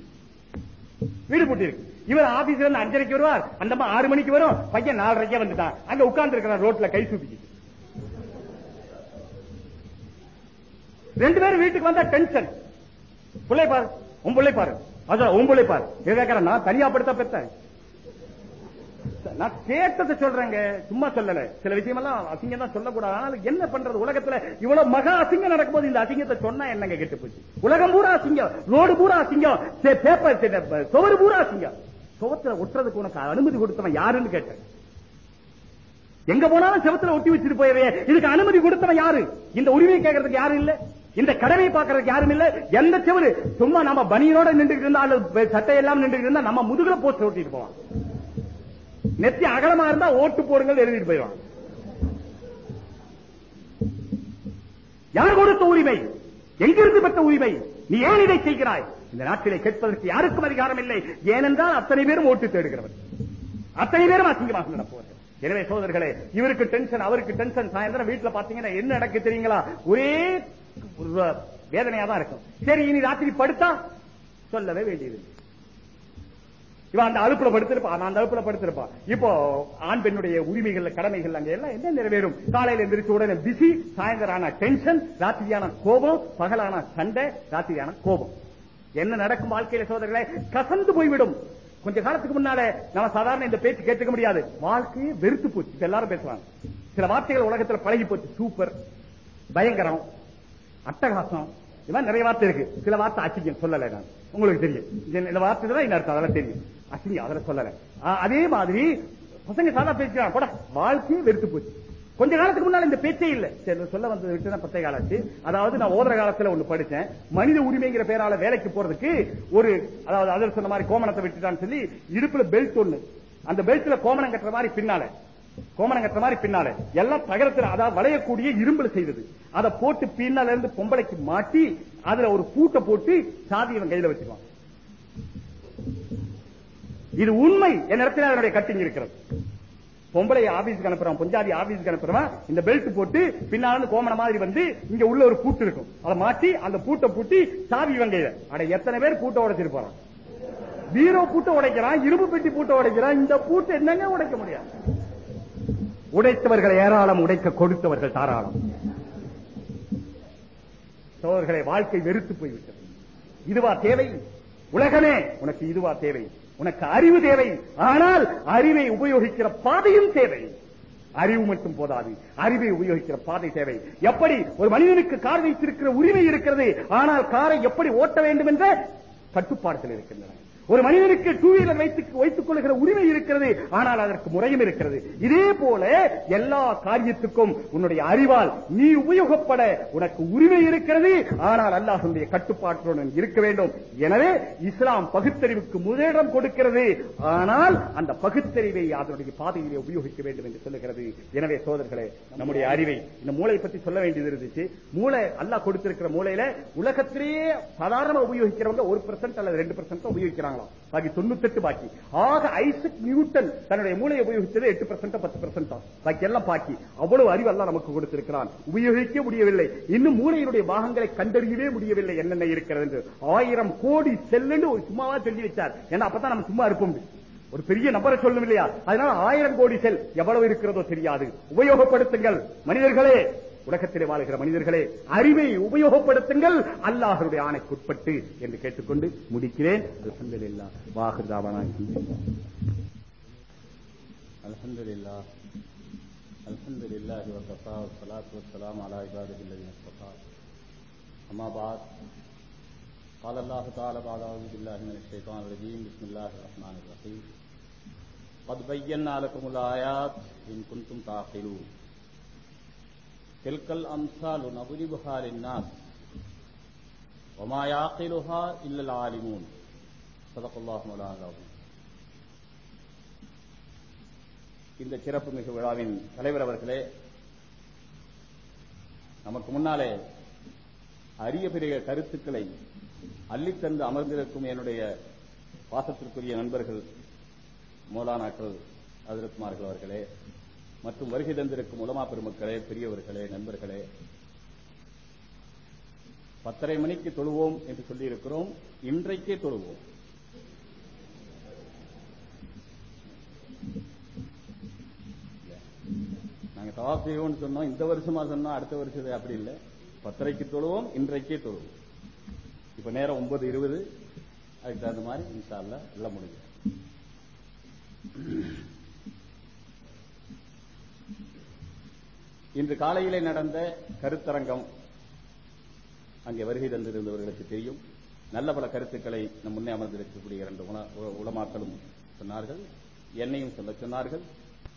வீடு பூட்டி இருக்கு இவர் ஆபீஸ்ல இருந்து அஞ்சரைக்கு வருவார். அந்த ஆறு மணிக்கு வரும். பையன் நாலரைக்கே வந்துட்டான். அங்க உட்கார்ந்து இருக்கிறான் ரோட்ல கை சூப்பிக்கிட்டு ரெண்டு பேரும் வீட்டுக்கு வந்தா டென்ஷன் பிள்ளை பாரு. உன் பிள்ளை பாரு. அதான் உன் பிள்ளை பாரு இவன் நான் தனியா படுத்த நான் கேட்டதை சொல்றேங்க. சும்மா சொல்லல. சில விஷயம் எல்லாம் அசிங்கம் தான் சொல்லக்கூடாது. ஆனால் என்ன பண்றது? உலகத்துல இவ்வளவு மகா அசிங்கம் நடக்கும்போது இந்த அசிங்கத்தை சொன்னா என்னங்க கெட்டு போச்சு? உலகம் பூரா அசிங்கம். ரோடு பூரா அசிங்கம். பேப்பர் சுவர் பூரா அசிங்கம். சுவத்துல ஒட்டுறதுக்கு உனக்கு அனுமதி கொடுத்தவன் யாருன்னு கேட்டேன். எங்க போனாலும் செவத்துல ஒட்டி வச்சுட்டு போயவே. இதுக்கு அனுமதி கொடுத்தவன் யாரு? இந்த உரிமையை கேட்கறதுக்கு யாரும் இல்ல. இந்த கடமையை பார்க்கறதுக்கு யாரும் இல்ல. எந்த செவரு? சும்மா நம்ம பனியனோட நின்றுட்டு இருந்தா அல்லது சட்டையெல்லாம் நின்றுட்டு இருந்தா நம்ம முதுகுல போஸ்ட் ஓட்டிட்டு போவான். நெத்தி அகலமா இருந்தா ஓட்டு போடுங்கள் எழுதிட்டு போயிடுவான். யார் கொடுத்த உரிமை? எங்கிருந்து பெற்ற உரிமை? நீ ஏன் இதை செய்கிறாய்? இந்த நாட்டிலே கேட்பதற்கு யாருக்கும் அதிகாரம் இல்லை. ஏனென்றால் அத்தனை பேரும் ஓட்டு தேடுகிறவர். அத்தனை பேரும் அசிங்கமாக நடப்பவர்கள். எனவே சோதர்களே இவருக்கு டென்ஷன் அவருக்கு டென்ஷன் சாயந்தரம் வீட்டுல பாத்தீங்கன்னா என்ன நடக்கு தெரியுங்களா? ஒரே வேதனையா தான் இருக்கும். சரி இனி ராத்திரி படுத்தா? சொல்லவே வேண்டியது இவன் அந்த அழுப்புல படுத்திருப்பான் அந்த அழுப்புல படுத்திருப்பான் இப்போ ஆண் பெண்ணுடைய உரிமைகள் கடமைகள் அங்க எல்லாம் என்ன நிறைவேறும்? காலையில எந்திரிச்ச உடனே பிசி சாயந்தரான டென்ஷன் ராத்திரியான கோபம் பகலான சண்டை ராத்திரியான கோபம். என்ன நடக்கும் வாழ்க்கையில சோதரிகளை கசந்து போய்விடும். கொஞ்ச காலத்துக்கு முன்னால நம்ம சாதாரண இந்த பேச்சு கேட்டுக்க முடியாது. வாழ்க்கையே வெறுத்து போச்சு. எல்லாரும் பேசுவாங்க. சில வார்த்தைகள் உலகத்துல பழகி போச்சு. சூப்பர். பயங்கரம். அட்டகாசம். இது மாதிரி நிறைய வார்த்தை இருக்கு. சில வார்த்தை அசிங்கம். சொல்லல நான். உங்களுக்கு தெரியும். இந்த- வார்த்தை தான் அர்த்தம் அதெல்லாம் தெரியும். அசிங்கம் அதெல்லாம் சொல்லல. அதே மாதிரி பசங்க சாதா பேசுறாங்க கூட வாழ்க்கையே வெறுத்து போச்சு. கொஞ்ச காலத்துக்கு முன்னால இந்த பேச்சே இல்ல. சரி சொல்ல வந்தது விட்டு தான் பத்தே காலாச்சு. அதாவது நான் ஓதுற காலத்துல ஒண்ணு படிச்சேன். மனித உரிமைங்கிற பேரால வேலைக்கு போறதுக்கு ஒரு அதாவது அதில் சொன்ன மாதிரி கோமணத்தை விட்டுட்டான்னு சொல்லி இடுப்புல பெல்ட் ஒண்ணு. அந்த பெல்ட்ல கோமணம் கட்டுற மாதிரி பின்னால. கோமணம் மாதிரி பின்னால. எல்லாம் தகரத்துல அதாவது வளையக்கூடிய இரும்புல செய்தது. அதை போட்டு பின்னால இருந்து பொம்பளைக்கு மாட்டி அதுல ஒரு பூட்டை போட்டு சாதி இவன் கையில வச்சுக்குவான் இது உண்மை என் இடத்துல அதனுடைய கட்டிங் இருக்கிறது. பொம்பளை ஆபீஸ்க்கு அனுப்புறான் பொஞ்சாதி ஆபீஸ்க்கு அனுப்புறவன் இந்த பெல்ட் போட்டு பின்னால இருந்து கோமண மாதிரி வந்து இங்க உள்ள ஒரு பூட்டு இருக்கும். அதை மாட்டி அந்த பூட்டை பூட்டி சாவி இவன் கையில. அட எத்தனை பேர் பூட்டை உடைச்சிருப்பான் பீரோ பூட்டை உடைக்கிறான் இரும்பு பெட்டி பூட்டை உடைக்கிறான். இந்த பூட்டை என்னங்க உடைக்க முடியாது. உடைத்தவர்கள் ஏராளம் உடைக்க கொடுத்தவர்கள் தாராளம். சோழர்களை வாழ்க்கை வெறுத்து போய்விட்டது. இதுவா தேவை? உலகமே உனக்கு இதுவா தேவை. உனக்கு அறிவு தேவை. ஆனால் அறிவை உபயோகிக்கிற பாதையும் தேவை. அறிவு மட்டும் போதாது. அறிவை உபயோகிக்கிற பாதை தேவை. எப்படி? ஒரு மனிதனுக்கு கார் வைத்திருக்கிற உரிமை இருக்கிறது. ஆனால் காரை எப்படி ஓட்ட வேண்டும் என்ற கட்டுப்பாடுகள் இருக்கின்றன. ஒரு மனிதனுக்கு டூ வீலர் வைத்து வைத்துக் கொள்கிற உரிமை இருக்கிறது ஆனால் அதற்கு முறையும் இருக்கிறது. இதே போல எல்லா காரியத்துக்கும் உன்னுடைய அறிவால் நீ உபயோகப்பட உனக்கு உரிமை இருக்கிறது ஆனால் அல்லாஹ்வுடைய கட்டுப்பாட்டுடன் இருக்க வேண்டும். எனவே இஸ்லாம் பகுத்தறிவுக்கு முதலிடம் கொடுக்கிறது ஆனால் அந்த பகுத்தறிவை அதனுடைய பாதையிலே உபயோகிக்க வேண்டும் என்று சொல்லுகிறது. எனவே சோதர்களே நம்முடைய அறிவை இந்த மூளை பற்றி சொல்ல வேண்டியது இருந்துச்சு. மூளை அல்லாஹ் கொடுத்திருக்கிற மூளையில உலகத்திலேயே சாதாரண உபயோகிக்கிறவங்க ஒரு பெர்சென்ட் அல்லது ரெண்டு பெர்சென்ட் உபயோகிக்கிறாங்களாம் பாக்கி தொண்ணூத்தெட்டு பாக்கி. ஆக ஐசக் நியூட்டன் தன்னுடைய மூளையை உபயோகித்தது எட்டு பெர்சென்ட் பத்து பெர்சென்ட் பாக்கி எல்லாம் பாக்கி. அவ்வளவு அறிவு அல்லாஹ் நமக்கு கொடுத்திருக்கிறான். உபயோகிக்க முடியவில்லை. இன்னும் மூளையினுடைய பாகங்களை கண்டறியவே முடியவில்லை. என்னென்ன இருக்கிறது என்று. ஆயிரம் கோடி செல்லுன்னு சும்மாவா சொல்லி வச்சார். ஏன்னா அப்பதான் நம்ம சும்மா இருப்போம். ஒரு பெரிய நபரை சொல்லும் இல்லையா? அதனால ஆயிரம் கோடி செல் எவ்வளவு இருக்கிறதோ தெரியாது. உபயோகப்படுத்துங்கள். மனிதர்களே உலகத்திலே வாழ்கிற மனிதர்களே அறிவை உபயோகப்படுத்துங்கள் அல்லாஹருடைய ஆணைக்குட்பட்டு என்று கேட்டுக்கொண்டு முடிக்கிறேன் அல்ஹம்துலில்லாஹ் வாஹிர் தாவானா الحمد لله الحمد لله وكفى والصلاة والسلام على عباده الذين اصطفى أما بعد قال الله تعالى بعد أعوذ بالله من الشيطان الرجيم بسم الله الرحمن الرحيم قد بينا لكم الآيات إن كنتم تعقلون تلك الأمثال نضربها للناس وما يعقلها إلا العالمون صدق الله مولانا العظيم இந்த சிறப்பு மிகு விழாவின் தலைவர் அவர்களே நமக்கு முன்னாலே அரிய பெரிய கருத்துக்களை அள்ளித்தந்து அமர்ந்திருக்கும் என்னுடைய பாசத்திற்குரிய நண்பர்கள் மௌலானாக்கள் அதிரத்மார்கள் அவர்களே மற்றும் வருகை தந்திருக்கும் உலமா பெருமக்களே பெரியவர்களே நண்பர்களே. பத்தரை மணிக்கு தொழுவோம் என்று சொல்லியிருக்கிறோம். இன்றைக்கே தொழுவோம். நாங்க தவாப் செய்வோம்னு சொன்னோம். இந்த வருஷமா சொன்னோம். அடுத்த வருஷம் அப்படி இல்லை. பத்தரைக்கு தொழுவோம். இன்றைக்கே தொழுவோம். இப்ப நேரம் ஒன்பது இருபது. அதுக்கு தகுந்த மாதிரி இன்ஷால்ல எல்லாம் முடிஞ்சு இன்று காலையிலே நடந்த கருத்தரங்கம் அங்கே வருகை தந்திருந்தவர்களுக்கு தெரியும். நல்ல பல கருத்துக்களை நம் முன்னே அமர்ந்திருக்கக்கூடிய இரண்டு உண- சொன்னார்கள். என்னையும் சொல்ல சொன்னார்கள்.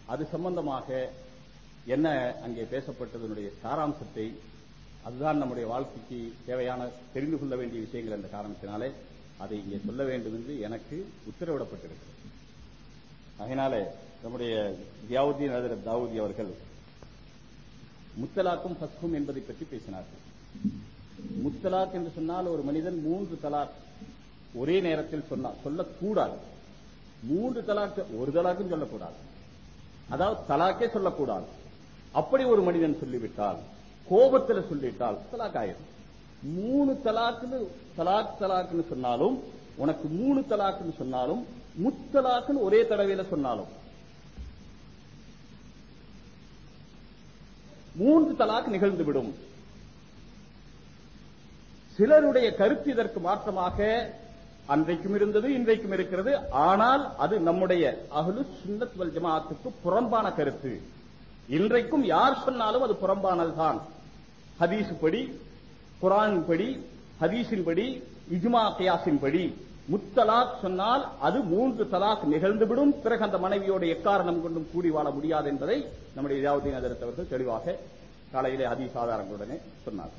அது சம்பந்தமாக என்ன அங்கே பேசப்பட்டதனுடைய சாராம்சத்தை அதுதான் நம்முடைய வாழ்க்கைக்கு தேவையான தெரிந்து கொள்ள வேண்டிய விஷயங்கள் என்ற காரணத்தினாலே அதை இங்கே சொல்ல வேண்டும் என்று எனக்கு உத்தரவிடப்பட்டிருக்கிறது. அதனாலே நம்முடைய தியாவுதீன் ஹஜரத் தாவூதி அவர்கள் முத்தலாக்கும் ஃபஸ்கும் என்பதை பற்றி பேசினார்கள். முத்தலாக் என்று சொன்னால் ஒரு மனிதன் மூன்று தலாக் ஒரே நேரத்தில் சொன்னா சொல்லக்கூடாது. மூன்று தலாக் ஒரு தலாக்கும் சொல்லக்கூடாது. அதாவது தலாக்கே சொல்லக்கூடாது. அப்படி ஒரு மனிதன் சொல்லிவிட்டால் கோபத்தில் சொல்லிவிட்டால் தலாக் ஆயிரும். மூணு தலாக்குன்னு தலாக் தலாக்குன்னு சொன்னாலும் உனக்கு மூணு தலாக்குன்னு சொன்னாலும் முத்தலாக்குன்னு ஒரே தடவையில சொன்னாலும் மூன்று தலாக் நிகழ்ந்துவிடும். சிலருடைய கருத்து இதற்கு மாற்றமாக அன்றைக்கும் இருந்தது இன்றைக்கும் இருக்கிறது. ஆனால் அது நம்முடைய அகலு சுண்ணத் வல் ஜமாத்துக்கு புறம்பான கருத்து. இன்றைக்கும் யார் சொன்னாலும் அது புறம்பானதுதான் ஹதீஸ் படி குரான் படி ஹதீஸின் படி இஜ்மா கியாசின் படி. முத்தலாக் சொன்னால் அது மூன்று தலாக் நிகழ்ந்துவிடும். பிறகு அந்த மனைவியோட எக்காரணம் கொண்டும் கூடி வாழ முடியாது என்பதை நம்முடைய இதாவுதீன் அதிரத் அவர்கள் தெளிவாக காலையிலே அதிசாதாரங்களுடனே சொன்னார்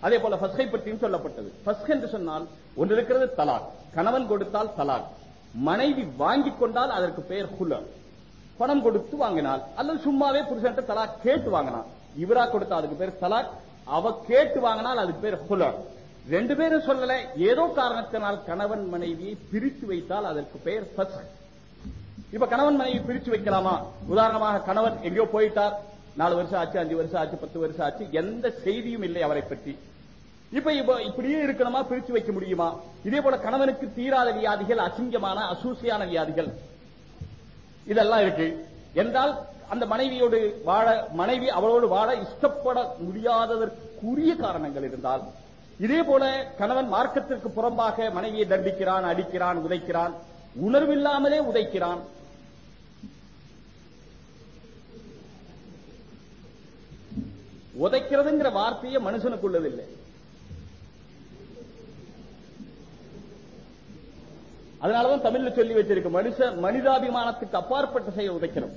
அதே போல ஃபஸ்கை பற்றியும் சொல்லப்பட்டது. ஃபஸ்க் என்று சொன்னால் ஒன்று இருக்கிறது தலாக். கணவன் கொடுத்தால் தலாக். மனைவி வாங்கிக் கொண்டால் அதற்கு பெயர் ஹுலர். பணம் கொடுத்து வாங்கினால் அல்லது சும்மாவே புருஷன் தலாக் கேட்டு வாங்கினான் இவரா கொடுத்தா அதுக்கு பேர் தலாக். அவ கேட்டு வாங்கினால் அதுக்கு பேர் ஹுலர். ரெண்டு பேரும் சொல்லல. ஏதோ காரணத்தினால் கணவன் மனைவியை பிரித்து வைத்தால் அதற்கு பெயர் ஃபஸ்க். இப்ப கணவன் மனைவி பிரிச்சு வைக்கலாமா? உதாரணமாக கணவன் எங்கேயோ போயிட்டார். நாலு வருஷம் ஆச்சு அஞ்சு வருஷம் ஆச்சு பத்து வருஷம் ஆச்சு. எந்த செய்தியும் இல்லை அவரை பற்றி. இப்ப இப்ப இப்படியே இருக்கணுமா? பிரிச்சு வைக்க முடியுமா? இதே போல கணவனுக்கு தீராத வியாதிகள் அசிங்கமான அசூசியான வியாதிகள். இதெல்லாம் இருக்கு. என்றால் அந்த மனைவியோடு வாழ மனைவி அவளோடு வாழ இஷ்டப்பட முடியாததற்குரிய காரணங்கள் இருந்தால் இதே போல கணவன் மார்க்கத்திற்கு புறம்பாக மனைவியை தண்டிக்கிறான் அடிக்கிறான் உதைக்கிறான் உணர்வில்லாமலே உதைக்கிறான். உதைக்கிறதுங்கிற வார்த்தையே மனுஷனுக்குள்ளதில்லை அதனாலதான் தமிழ்ல சொல்லி வச்சிருக்கு மனுஷ மனிதாபிமானத்துக்கு அப்பாற்பட்ட செயல் உதைக்கிறோம்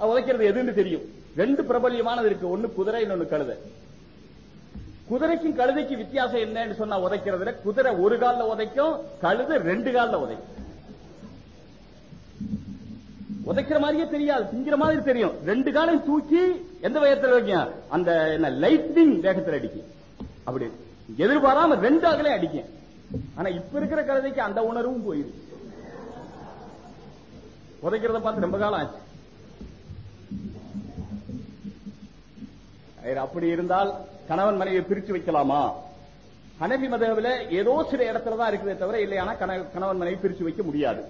உதைக்கிறது எதுன்னு தெரியும். ரெண்டு பிரபல்யமானது இருக்கு. ஒன்னு குதிரை இன்னொன்னு கழுதை. குதிரைக்கும் கழுதைக்கு வித்தியாசம் என்னன்னு சொன்னா உதைக்கிறதுல குதிரை ஒரு கால்ல உதைக்கும் கழுது ரெண்டு காலில் உதைக்கும். உதைக்கிற மாதிரியே தெரியாது திங்கிற மாதிரி தெரியும். ரெண்டு காலையும் தூக்கி எந்த வேகத்தில் வைக்கும் அந்த என்ன லைட்னிங் வேகத்தில் அடிக்கும் அப்படி எதிர்பாராம ரெண்டு அகலே அடிக்கும். ஆனா இப்ப இருக்கிற கழுதைக்கு அந்த உணர்வும் போயிருக்கு உதைக்கிறத பார்த்து ரொம்ப காலம் ஆச்சு. அப்படி இருந்தால் கணவன் மனைவியை பிரிச்சு வைக்கலாமா? ஹனபி மதவில ஏதோ சில இடத்துல தான் இருக்குதே தவிர இல்லையானா கணவன் மனைவி பிரிச்சு வைக்க முடியாது.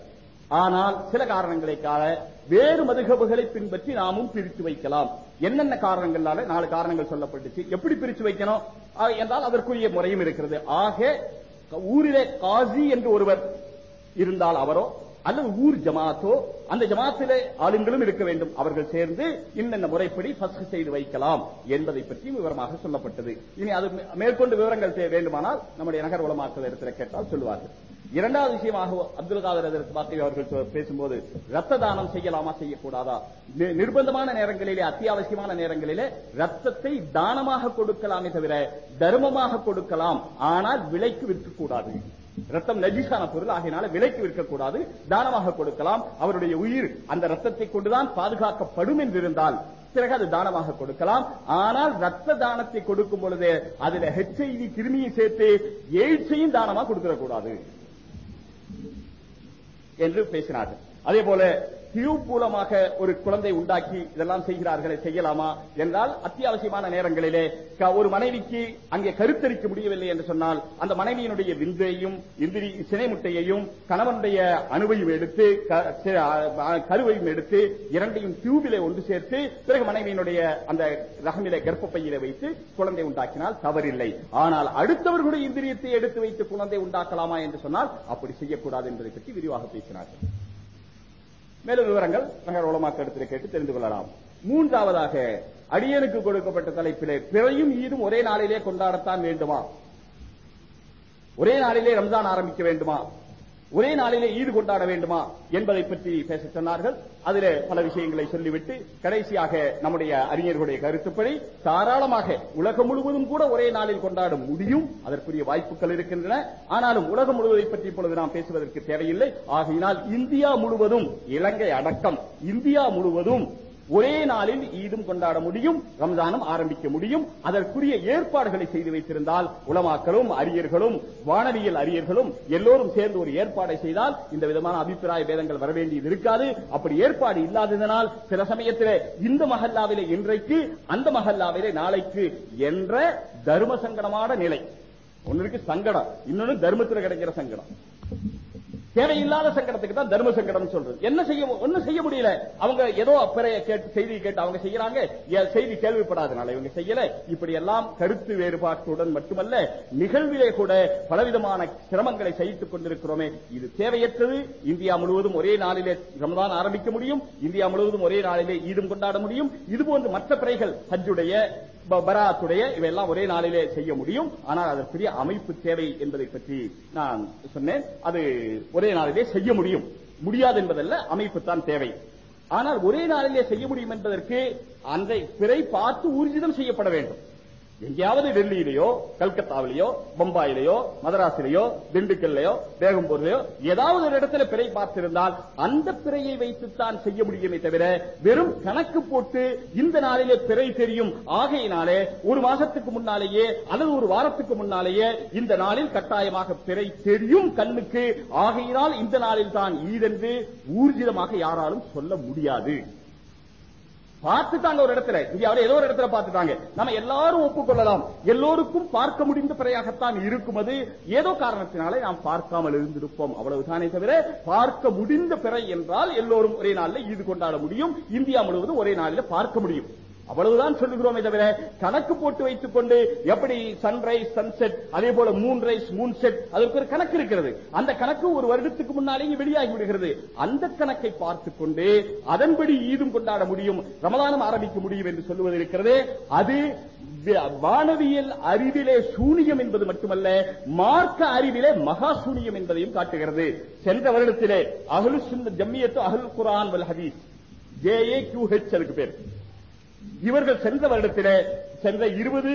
ஆனால் சில காரணங்களுக்காக வேறு மதுகபுகளை பின்பற்றி நாமும் பிரித்து வைக்கலாம். என்னென்ன காரணங்களால? நாலு காரணங்கள் சொல்லப்பட்டுச்சு. எப்படி பிரிச்சு வைக்கணும்? என்றால் அதற்குரிய முறையும் இருக்கிறது. ஆக ஊரிலே காசி என்று ஒருவர் இருந்தால் அவரோ அல்லது ஊர் ஜமாத்தோ அந்த ஜமாத்திலே ஆளுங்களும் இருக்க வேண்டும். அவர்கள் சேர்ந்து இன்னென்ன முறைப்படி ஃபஸ்ட் செய்து வைக்கலாம் என்பதை பற்றி விவரமாக சொல்லப்பட்டது. இனி அது மேற்கொண்டு விவரங்கள் வேண்டுமானால் நம்முடைய நகர் உலமாக்கல் இடத்துல கேட்டால் சொல்லுவார்கள். இரண்டாவது விஷயமாக அப்துல் காதர் அவர்கள் பேசும்போது ரத்த தானம் செய்யலாமா செய்யக்கூடாதா? நிர்பந்தமான நேரங்களிலே அத்தியாவசியமான நேரங்களிலே ரத்தத்தை தானமாக கொடுக்கலாமே தவிர தர்மமாக கொடுக்கலாம். ஆனால் விலைக்கு விற்கக்கூடாது. ரத்தம் நஜீசான பொருள் ஆகையினால விலைக்கு விற்கக்கூடாது தானமாக கொடுக்கலாம். அவருடைய உயிர் அந்த ரத்தத்தை கொண்டுதான் பாதுகாக்கப்படும் என்றிருந்தால் பிறகு அது தானமாக கொடுக்கலாம். ஆனால் ரத்த தானத்தை கொடுக்கும் பொழுது அதுல ஹெச்ஐவி கிருமியை சேர்த்து எய்ட்ஸையும் தானமாக கொடுத்துடக்கூடாது. என்று பேசினார்கள். அதே போல டியூப் மூலமாக ஒரு குழந்தை உண்டாக்கி இதெல்லாம் செய்கிறார்களே செய்யலாமா? என்றால் அத்தியாவசியமான நேரங்களிலே ஒரு மனைவிக்கு அங்கே கருத்தரிக்க முடியவில்லை என்று சொன்னால் அந்த மனைவியினுடைய விந்தையும் இந்திரி சினை முட்டையையும் கணவனுடைய அணுவையும் எடுத்து கருவையும் எடுத்து இரண்டையும் டியூபிலே ஒன்று சேர்த்து பிறகு மனைவியினுடைய அந்த ரகமில கர்ப்பப்பையில வைத்து குழந்தை உண்டாக்கினால் தவறில்லை. ஆனால் அடுத்தவர்களுடைய இந்திரியத்தை எடுத்து வைத்து குழந்தை உண்டாக்கலாமா என்று சொன்னால் அப்படி செய்யக்கூடாது என்பதை பற்றி விரிவாக பேசினார்கள். மேலும் விவரங்கள் நகர் உலமாக்க கேட்டு தெரிந்து கொள்ளலாம். மூன்றாவதாக அடியனுக்கு கொடுக்கப்பட்ட தலைப்பிலே பிறையும் ஈதும் ஒரே நாளிலே கொண்டாடத்தான் வேண்டுமா? ஒரே நாளிலே ரம்ஜான் ஆரம்பிக்க வேண்டுமா? ஒரே நாளிலே ஈடு கொண்டாட வேண்டுமா? என்பதை பற்றி பேச சொன்னார்கள். அதுல பல விஷயங்களை சொல்லிவிட்டு கடைசியாக நம்முடைய அறிஞர்களுடைய கருத்துப்படி தாராளமாக உலகம் முழுவதும் கூட ஒரே நாளில் கொண்டாட முடியும். அதற்குரிய வாய்ப்புகள் இருக்கின்றன. ஆனாலும் உலகம் முழுவதை பற்றி இப்பொழுது நாம் பேசுவதற்கு தேவையில்லை. ஆகையினால் இந்தியா முழுவதும் இலங்கை அடக்கம் இந்தியா முழுவதும் ஒரே நாளில் ஈதும் கொண்டாட முடியும் ரம்ஜானும் ஆரம்பிக்க முடியும். அதற்குரிய ஏற்பாடுகளை செய்து வைத்திருந்தால் உலமாக்களும் அரியர்களும் வானவியல் அரியர்களும் எல்லோரும் சேர்ந்து ஒரு ஏற்பாடை செய்தால் இந்த விதமான அபிப்பிராய பேதங்கள் வரவேண்டியது இருக்காது. அப்படி ஏற்பாடு இல்லாததனால் சில சமயத்திலே இந்த மஹல்லாவிலே இன்றைக்கு அந்த மஹல்லாவிலே நாளைக்கு என்ற தர்ம சங்கடமான நிலை. ஒன்னு இருக்கு சங்கடம் இன்னொன்னு தர்மத்தில் கிடைக்கிற சங்கடம். தேவையில்லாத சங்கடத்துக்கு தான் தர்ம சங்கடம் சொல்றது. என்ன செய்ய ஒன்னும் செய்ய முடியல. அவங்க ஏதோ பிறைய கேட்டு செய்தி கேட்டு அவங்க செய்யறாங்க. செய்தி கேள்விப்படாதனால இவங்க செய்யல. இப்படி எல்லாம் கருத்து வேறுபாட்டுடன் மட்டுமல்ல நிகழ்விலே கூட பலவிதமான சிரமங்களை சகித்துக் கொண்டிருக்கிறோமே. இது தேவையற்றது. இந்தியா முழுவதும் ஒரே நாளிலே ரமதான் ஆரம்பிக்க முடியும். இந்தியா முழுவதும் ஒரே நாளிலே ஈதும் கொண்டாட முடியும். இதுபோன்று மற்ற பிறைகள் ஹஜ்ஜுடைய பராத்துடைய இவையெல்லாம் ஒரே நாளிலே செய்ய முடியும். ஆனால் அதற்குரிய அமைப்பு தேவை என்பதை பற்றி நான் சொன்னேன். அது ஒரே நாளிலே செய்ய முடியும். முடியாது என்பதல்ல அமைப்பு தான் தேவை. ஆனால் ஒரே நாளிலே செய்ய முடியும் என்பதற்கு அந்த பிறை பார்த்து ஊர்ஜிதம் செய்யப்பட வேண்டும். எங்கேயாவது டெல்லியிலேயோ கல்கத்தாவிலேயோ பம்பாயிலேயோ மதராசிலேயோ திண்டுக்கல்லையோ பேகம்பூர்லயோ ஏதாவது ஒரு இடத்துல பிறை பார்த்திருந்தால் அந்த பிறையை வைத்துத்தான் செய்ய முடியுமே தவிர வெறும் கணக்கு போட்டு இந்த நாளிலே பிறை தெரியும். ஆகையினாலே ஒரு மாசத்துக்கு முன்னாலேயே அல்லது ஒரு வாரத்துக்கு முன்னாலேயே இந்த நாளில் கட்டாயமாக பிறை தெரியும் கண்ணுக்கு. ஆகையினால் இந்த நாளில் தான் ஈதென்று ஊர்ஜிதமாக யாராலும் சொல்ல முடியாது. பார்த்துட்டாங்க ஒரு இடத்துல. இந்தியாவில் ஏதோ ஒரு இடத்துல பார்த்துட்டாங்க. நம்ம எல்லாரும் ஒப்புக்கொள்ளலாம். எல்லோருக்கும் பார்க்க முடிந்த பிறையாகத்தான் இருக்கும் அது. ஏதோ காரணத்தினாலே நாம் பார்க்காமல் இருந்திருப்போம். அவ்வளவுதானே தவிர பார்க்க முடிந்த பிறை என்றால் எல்லோரும் ஒரே நாளில் ஈடு கொண்டாட முடியும். இந்தியா முழுவதும் ஒரே நாளில் பார்க்க முடியும். அவ்வளவுதான் சொல்லுகிறோமே தவிர கணக்கு போட்டு வைத்துக் கொண்டு எப்படி சன்ரைஸ் சன்செட் அதே போல மூன் ரைஸ் மூன் செட் அதற்கு ஒரு கணக்கு இருக்கிறது. அந்த கணக்கு ஒரு வருடத்துக்கு முன்னாலேயே வெளியாகி விடுகிறது. அந்த கணக்கை பார்த்துக் கொண்டு அதன்படி ஈதும் கொண்டாட முடியும் ரமதானம் ஆரம்பிக்க முடியும் என்று சொல்லுவது இருக்கிறது. அது வானவியல் அறிவிலே சூனியம் என்பது மட்டுமல்ல மார்க்க அறிவிலே மகா சூனியம் என்பதையும் காட்டுகிறது. சென்ற வருடத்திலே அகலு சின்ன ஜம்மியத்து அகல் குரான் வல் ஹதீஸ் ஜேஏ கியூ ஹெச் அதுக்கு பேர். இவர்கள் சென்ற வருடத்திலே சென்ற இருபது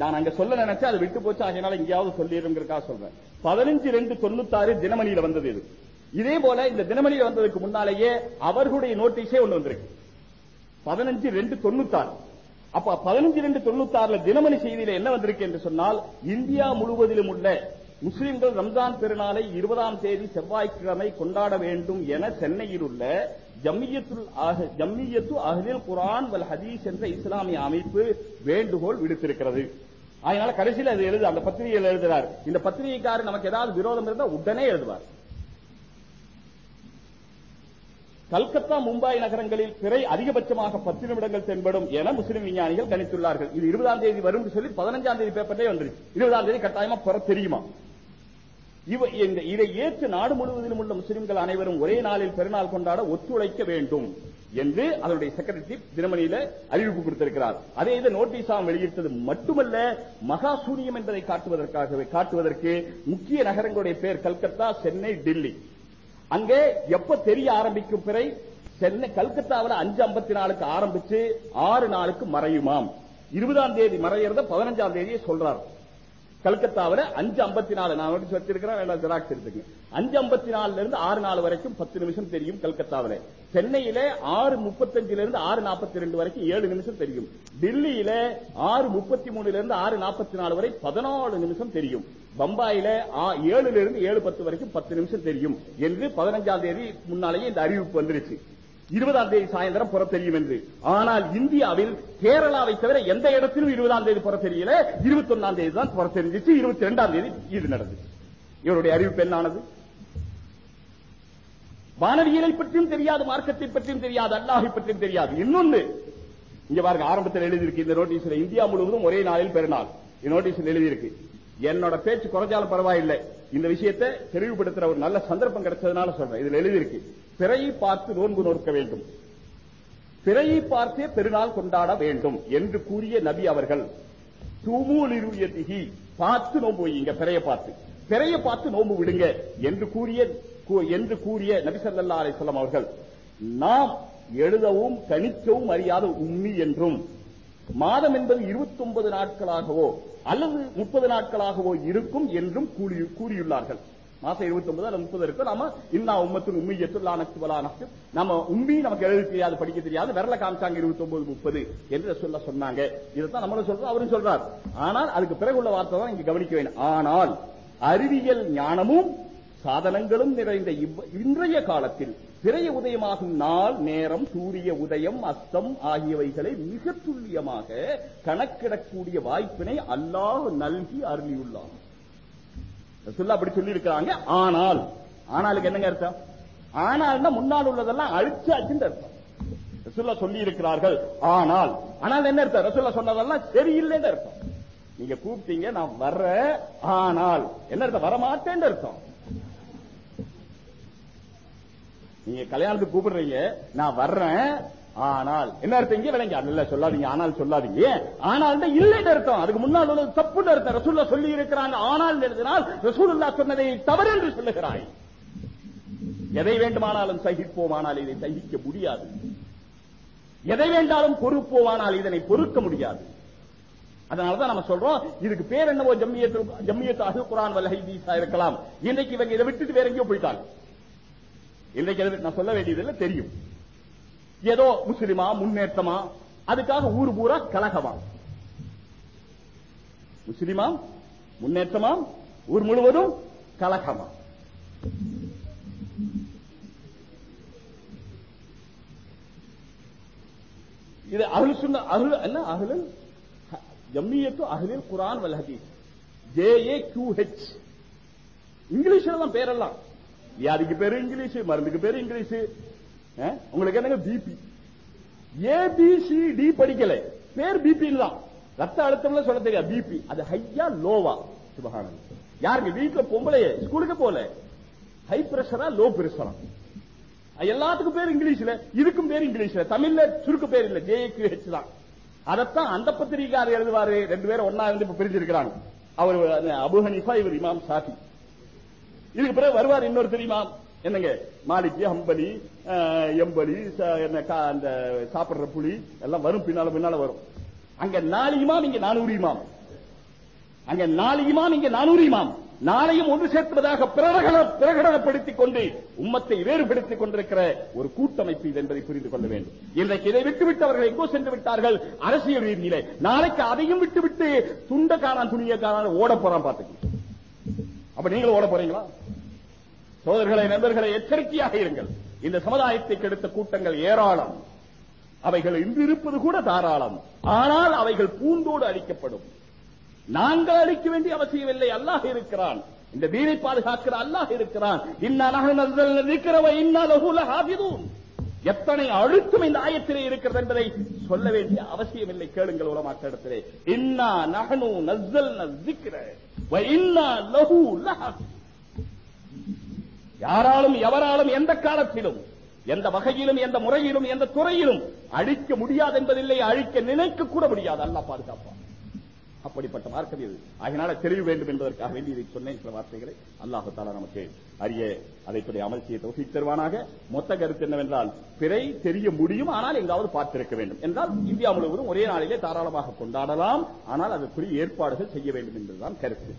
நான் அங்க சொல்ல நினைச்சேன் அது விட்டு போச்சு அதனால எங்கேயாவது சொல்லிடுங்கிறதுக்காக சொல்றேன். பதினஞ்சு ரெண்டு தொண்ணூத்தாறு தினமணியில வந்தது இது. இதே போல இந்த தினமணியில வந்ததுக்கு முன்னாலேயே அவர்களுடைய நோட்டீஸே ஒண்ணு வந்திருக்கு. பதினஞ்சு ரெண்டு தொண்ணூத்தாறு. அப்ப பதினஞ்சு ரெண்டு தொண்ணூத்தாறுல தினமணி செய்தியில என்ன வந்திருக்கு என்று சொன்னால் இந்தியா முழுவதிலும் உள்ள முஸ்லிம்கள் ரம்ஜான் பெருநாளை இருபதாம் தேதி செவ்வாய்க்கிழமை கொண்டாட வேண்டும் என சென்னையில் உள்ள ஜம்மியத்துல் ஜம்மியத்து அகலில் குரான் வல் ஹதீஸ் என்ற இஸ்லாமிய அமைப்பு வேண்டுகோள் விடுத்திருக்கிறது. அதனால கடைசியில் அது எழுது அந்த பத்திரிகையில் எழுதுறார். இந்த பத்திரிகைக்காரர் நமக்கு ஏதாவது விரோதம் இருந்தால் உடனே எழுதுவார். கல்கத்தா மும்பாய் நகரங்களில் பிறை அதிகபட்சமாக பத்து நிமிடங்கள் தென்படும் என முஸ்லிம் விஞ்ஞானிகள் கணித்துள்ளார்கள். இது இருபதாம் தேதி வரும் சொல்லி பதினஞ்சாம் தேதி பேப்பர்லேயே வந்துருச்சு. இருபதாம் தேதி கட்டாயமா புற தெரியுமா? இவை இந்த இதை ஏற்று நாடு முழுவதிலும் உள்ள முஸ்லிம்கள் அனைவரும் ஒரே நாளில் பெருநாள் கொண்டாட ஒத்துழைக்க வேண்டும் என்று அதனுடைய செக்ரட்டரி தினமணியில அறிவிப்பு கொடுத்திருக்கிறார். அதே இதை நோட்டீஸாக வெளியிட்டது மட்டுமல்ல மகாசூரியம் என்பதை காட்டுவதற்காகவே காட்டுவதற்கு முக்கிய நகரங்களுடைய பேர் கல்கத்தா சென்னை டெல்லி. அங்கே எப்ப தெரிய ஆரம்பிக்கும் பிறை சென்னை கல்கத்தாவில் அஞ்சு ஐம்பத்தி நாலுக்கு ஆரம்பிச்சு ஆறு நாளுக்கு மறையுமாம். இருபதாம் தேதி மறையறத பதினஞ்சாம் தேதியை சொல்றாரு. கல்கத்தாவில் அஞ்சு ஐம்பத்தி நாலு நான் நோட்டீஸ் வச்சிருக்கிறேன் வேண்டாம் ஜெராக்ஸ் எடுத்துங்க அஞ்சு ஐம்பத்தி நாலுல இருந்து ஆறு நாலு வரைக்கும் பத்து நிமிஷம் தெரியும் கல்கத்தாவில் சென்னையில ஆறு முப்பத்தஞ்சுல இருந்து ஆறு நாற்பத்தி ரெண்டு வரைக்கும் ஏழு நிமிஷம் தெரியும். டெல்லியில ஆறு முப்பத்தி மூணுல இருந்து ஆறு நாற்பத்தி நாலு வரை பதினாலு நிமிஷம் தெரியும். பம்பாயில ஏழுல இருந்து ஏழு பத்து வரைக்கும் பத்து நிமிஷம் தெரியும் என்று பதினஞ்சாம் தேதி முன்னாலேயே இந்த அறிவிப்பு வந்துருச்சு. இருபதாம் தேதி சாயந்தரம் புற தெரியும் என்று. ஆனால் இந்தியாவில் கேரளாவை தவிர எந்த இடத்திலும் இருபதாம் தேதி புற தெரியல இருபத்தி ஒன்னாம் தேதி தான் புற தெரிஞ்சிச்சு இருபத்தி ரெண்டாம் தேதி இது நடந்துச்சு இவருடைய அறிவிப்பு என்னானது? வானவியலை பற்றியும் தெரியாது மார்க்கத்தை பற்றியும் தெரியாது அல்லாஹை பற்றியும் தெரியாது. இன்னொன்னு இங்க பாருங்க ஆரம்பத்தில் எழுதியிருக்கு இந்த நோட்டீஸ்ல. இந்தியா முழுவதும் ஒரே நாளில் பெருநாள். இந்த நோட்டீஸ்ல எழுதியிருக்கு. என்னோட பேச்சு குறைஞ்சாலும் பரவாயில்லை. இந்த விஷயத்தை தெளிவுபடுத்துற ஒரு நல்ல சந்தர்ப்பம் கிடைச்சதுனால சொல்றேன். இதுல எழுதியிருக்கு. பிறையை பார்த்து நோன்பு நோக்க வேண்டும். பிறையை பார்த்தே பெருநாள் கொண்டாட வேண்டும் என்று கூறிய நபி அவர்கள் தூமூலிருயதிகி பார்த்து நோம்பு வையுங்க பிறைய பார்த்து. பிறைய பார்த்து நோன்பு விடுங்க என்று கூறிய கூ- என்று கூறிய நபி சல்லா அலைஹி அவர்கள் நாம் எழுதவும் கணிக்கவும் அறியாத உண்மை என்றும் மாதம் என்பது 29 நாட்களாகவோ அல்லது முப்பது நாட்களாகவோ இருக்கும் என்றும் கூறியுள்ளார்கள். மாசம் இருபத்தி ஒன்பது அல்ல முப்பது இருக்கும் நாம இன்னா உம்மத்தின் உண்மையற்று லானத்து நக்து நம்ம உண்மை நமக்கு எழுத தெரியாது படிக்க தெரியாது விரல காமிச்சாங்க இருபத்தி ஒன்பது முப்பது என்று சொல்ல சொன்னாங்க. இதைத்தான் நம்மளும் சொல்றோம் அவரும் சொல்றார். ஆனால் அதுக்கு பிறகு உள்ள வார்த்தை தான் இங்க கவனிக்க வேண்டும் ஆனால் அறிவியல் ஞானமும் சாதனங்களும் நிறைந்த இன்றைய காலத்தில் பிறைய உதயமாகும் நாள் நேரம் சூரிய உதயம் அஸ்தம் ஆகியவைகளை மிக துல்லியமாக கணக்கிடக்கூடிய வாய்ப்பினை அல்லாஹ் நல்கி அருளியுள்ளான். சொல்ல அப்படி சொல்லி இருக்கிறாங்க ஆனால் ஆனாலுக்கு என்னங்க அர்த்தம்? ஆனால்னா முன்னால் உள்ளதெல்லாம் அழிச்சாச்சுன்னு அர்த்தம். ரசுல்லா சொல்லி இருக்கிறார்கள் ஆனால் ஆனால் என்ன அர்த்தம்? ரசுல்லா சொன்னதெல்லாம் சரியில்லைன்னு அர்த்தம். நீங்க கூப்பிட்டீங்க நான் வர்றேன் ஆனால் என்ன அர்த்தம்? வரமாட்டேன்னு அர்த்தம். நீங்க கல்யாணத்துக்கு கூப்பிடுறீங்க நான் வர்றேன் ஆனால் என்ன அர்த்தம்? இங்க விளங்க அல்ல சொல்லாதீங்க ஆனால் சொல்லாதீங்க. ஆனால் தான் இல்லைன்னு அர்த்தம். அதுக்கு முன்னால் உள்ளது தப்புன்னு அர்த்தம். ரசூல்லா சொல்லி இருக்கிறாங்க ஆனால் எழுதினால் ரசூலுல்லா சொன்னதை தவறு என்று சொல்லுகிறாய். எதை வேண்டுமானாலும் சகிப்போம் ஆனால் இதை சகிக்க முடியாது. எதை வேண்டாலும் பொறுப்போம் ஆனால் இதனை பொறுக்க முடியாது. அதனாலதான் நம்ம சொல்றோம் இதுக்கு பேர் என்னவோ ஜம்மியத்து ஜம்மியத்து அகு குரான் வலகை இருக்கலாம். இன்னைக்கு இவங்க இதை விட்டுட்டு வேற எங்கேயோ போயிட்டாங்க. இன்றைக்கு நான் சொல்ல வேண்டியதில்லை தெரியும். ஏதோ முஸ்லிமா முன்னேற்றமா? அதுக்காக ஊர் பூரா கலகமா? முஸ்லிமா முன்னேற்றமா? ஊர் முழுவதும் கலகமா? இது அருள் சொன்ன அருள் அல்ல அருள் ஜம்மியத்து அகலில் குரான் வல் ஹதீஸ். ஜே ஏ கியூ ஹெச் இங்கிலீஷ்ல தான் பேரெல்லாம். வியாதிக்கு பேரு இங்கிலீஷ் மருந்துக்கு பேரு இங்கிலீஷ். உங்களுக்கு என்னங்க பிபி ஏபிசி டி படிக்கல. பேர் பிபி தான் ரத்த அழுத்தம்ல சொல்ல தெரியாது பிபி அது ஹையா லோவா சுபகானந்த் யாருக்கு? வீட்டுல பொம்பளைய. ஸ்கூலுக்கு போல ஹை பிரஷரா லோ பிரஷரா எல்லாத்துக்கும் பேர் இங்கிலீஷ்ல. இதுக்கும் பேர் இங்கிலீஷ்ல. தமிழ்ல சுருக்கு பேர் இல்ல. ஜேஏக்யூஹெச் தான். அதத்தான் அந்த பத்திரிகார் எழுதுவாரு. ரெண்டு பேரும் ஒன்னா இருந்து இப்ப பிரிஞ்சிருக்கிறாங்க. அவர் அபு ஹனீஃபா இவர் இமாம் ஷாஃபி இதுக்கு பிறகு வருவார் இன்னொரு தெரியுமா என்னங்க? மாலிக்கு ஹம்பலி எம்பலி அந்த சாப்பிடுற புலி எல்லாம் வரும் பின்னால பின்னால வரும். அங்க நாலு இமாம் இங்க நானூறு இமாம். அங்க நாலு இமாம் இங்க நானூறு இமாம். நாளையும் ஒன்று சேர்த்துவதாக பிரகடனப்படுத்திக் கொண்டு உம்மத்தை வேறுபடுத்திக் கொண்டிருக்கிற ஒரு கூட்டமைப்பு இது என்பதை புரிந்து கொள்ள வேண்டும். இன்றைக்கு இதை விட்டுவிட்டு அவர்கள் எங்கோ சென்று விட்டார்கள் அரசியல் ரீதியிலே. நாளைக்கு அதையும் விட்டுவிட்டு துண்ட காணான் துணிய காணான் ஓட போறான் பாத்துக்க அப்ப நீங்களும் ஓட போறீங்களா? சோதர்களை நண்பர்களை எச்சரிக்கையாக இருங்கள். இந்த சமுதாயத்தை கெடுத்த கூட்டங்கள் ஏராளம். அவைகள் இன்று இருப்பது கூட தாராளம். ஆனால் அவைகள் பூந்தோடு அழிக்கப்படும். நாங்கள் அழிக்க வேண்டிய அவசியமில்லை அல்லாஹ் இருக்கிறான். இந்த தீனை பாதுகாக்கிற அல்லாஹ் இருக்கிறான். இருக்கிறவ இன்னால ஹாபிதும் எத்தனை அழுத்தம் இந்த ஆயத்திலே இருக்கிறது என்பதை சொல்ல வேண்டிய அவசியம் இல்லை. கேளுங்கள் உலமாக்கிடத்திலே இன்னா நகனு நஸ்ஸல் நஸ்ஸிக்கிற இன்னா லஹு லஹாபிதும் யாராலும் எவராலும் எந்த காலத்திலும் எந்த வகையிலும் எந்த முறையிலும் எந்த துறையிலும் அழிக்க முடியாது என்பதில்லை அழிக்க நினைக்க கூட முடியாது. அல்ல பாதுகாப்பான். அப்படிப்பட்ட மார்க்கம் இது அதனால தெரிய வேண்டும் என்பதற்காக வேண்டி இதை சொன்னேன் சில வார்த்தைகளை. அல்லாஹு தாலா நமக்கு அறிய அதைப்படி அமல் செய்ய தொகுதி தருவானாக. மொத்த கருத்து என்னவென்றால் பிறை தெரிய முடியும் ஆனால் எங்காவது பார்த்திருக்க வேண்டும். என்றால் இந்தியா முழுவதும் ஒரே நாளிலே தாராளமாக கொண்டாடலாம். ஆனால் அதற்குரிய ஏற்பாடுகள் செய்ய வேண்டும் என்பதுதான் கருத்து.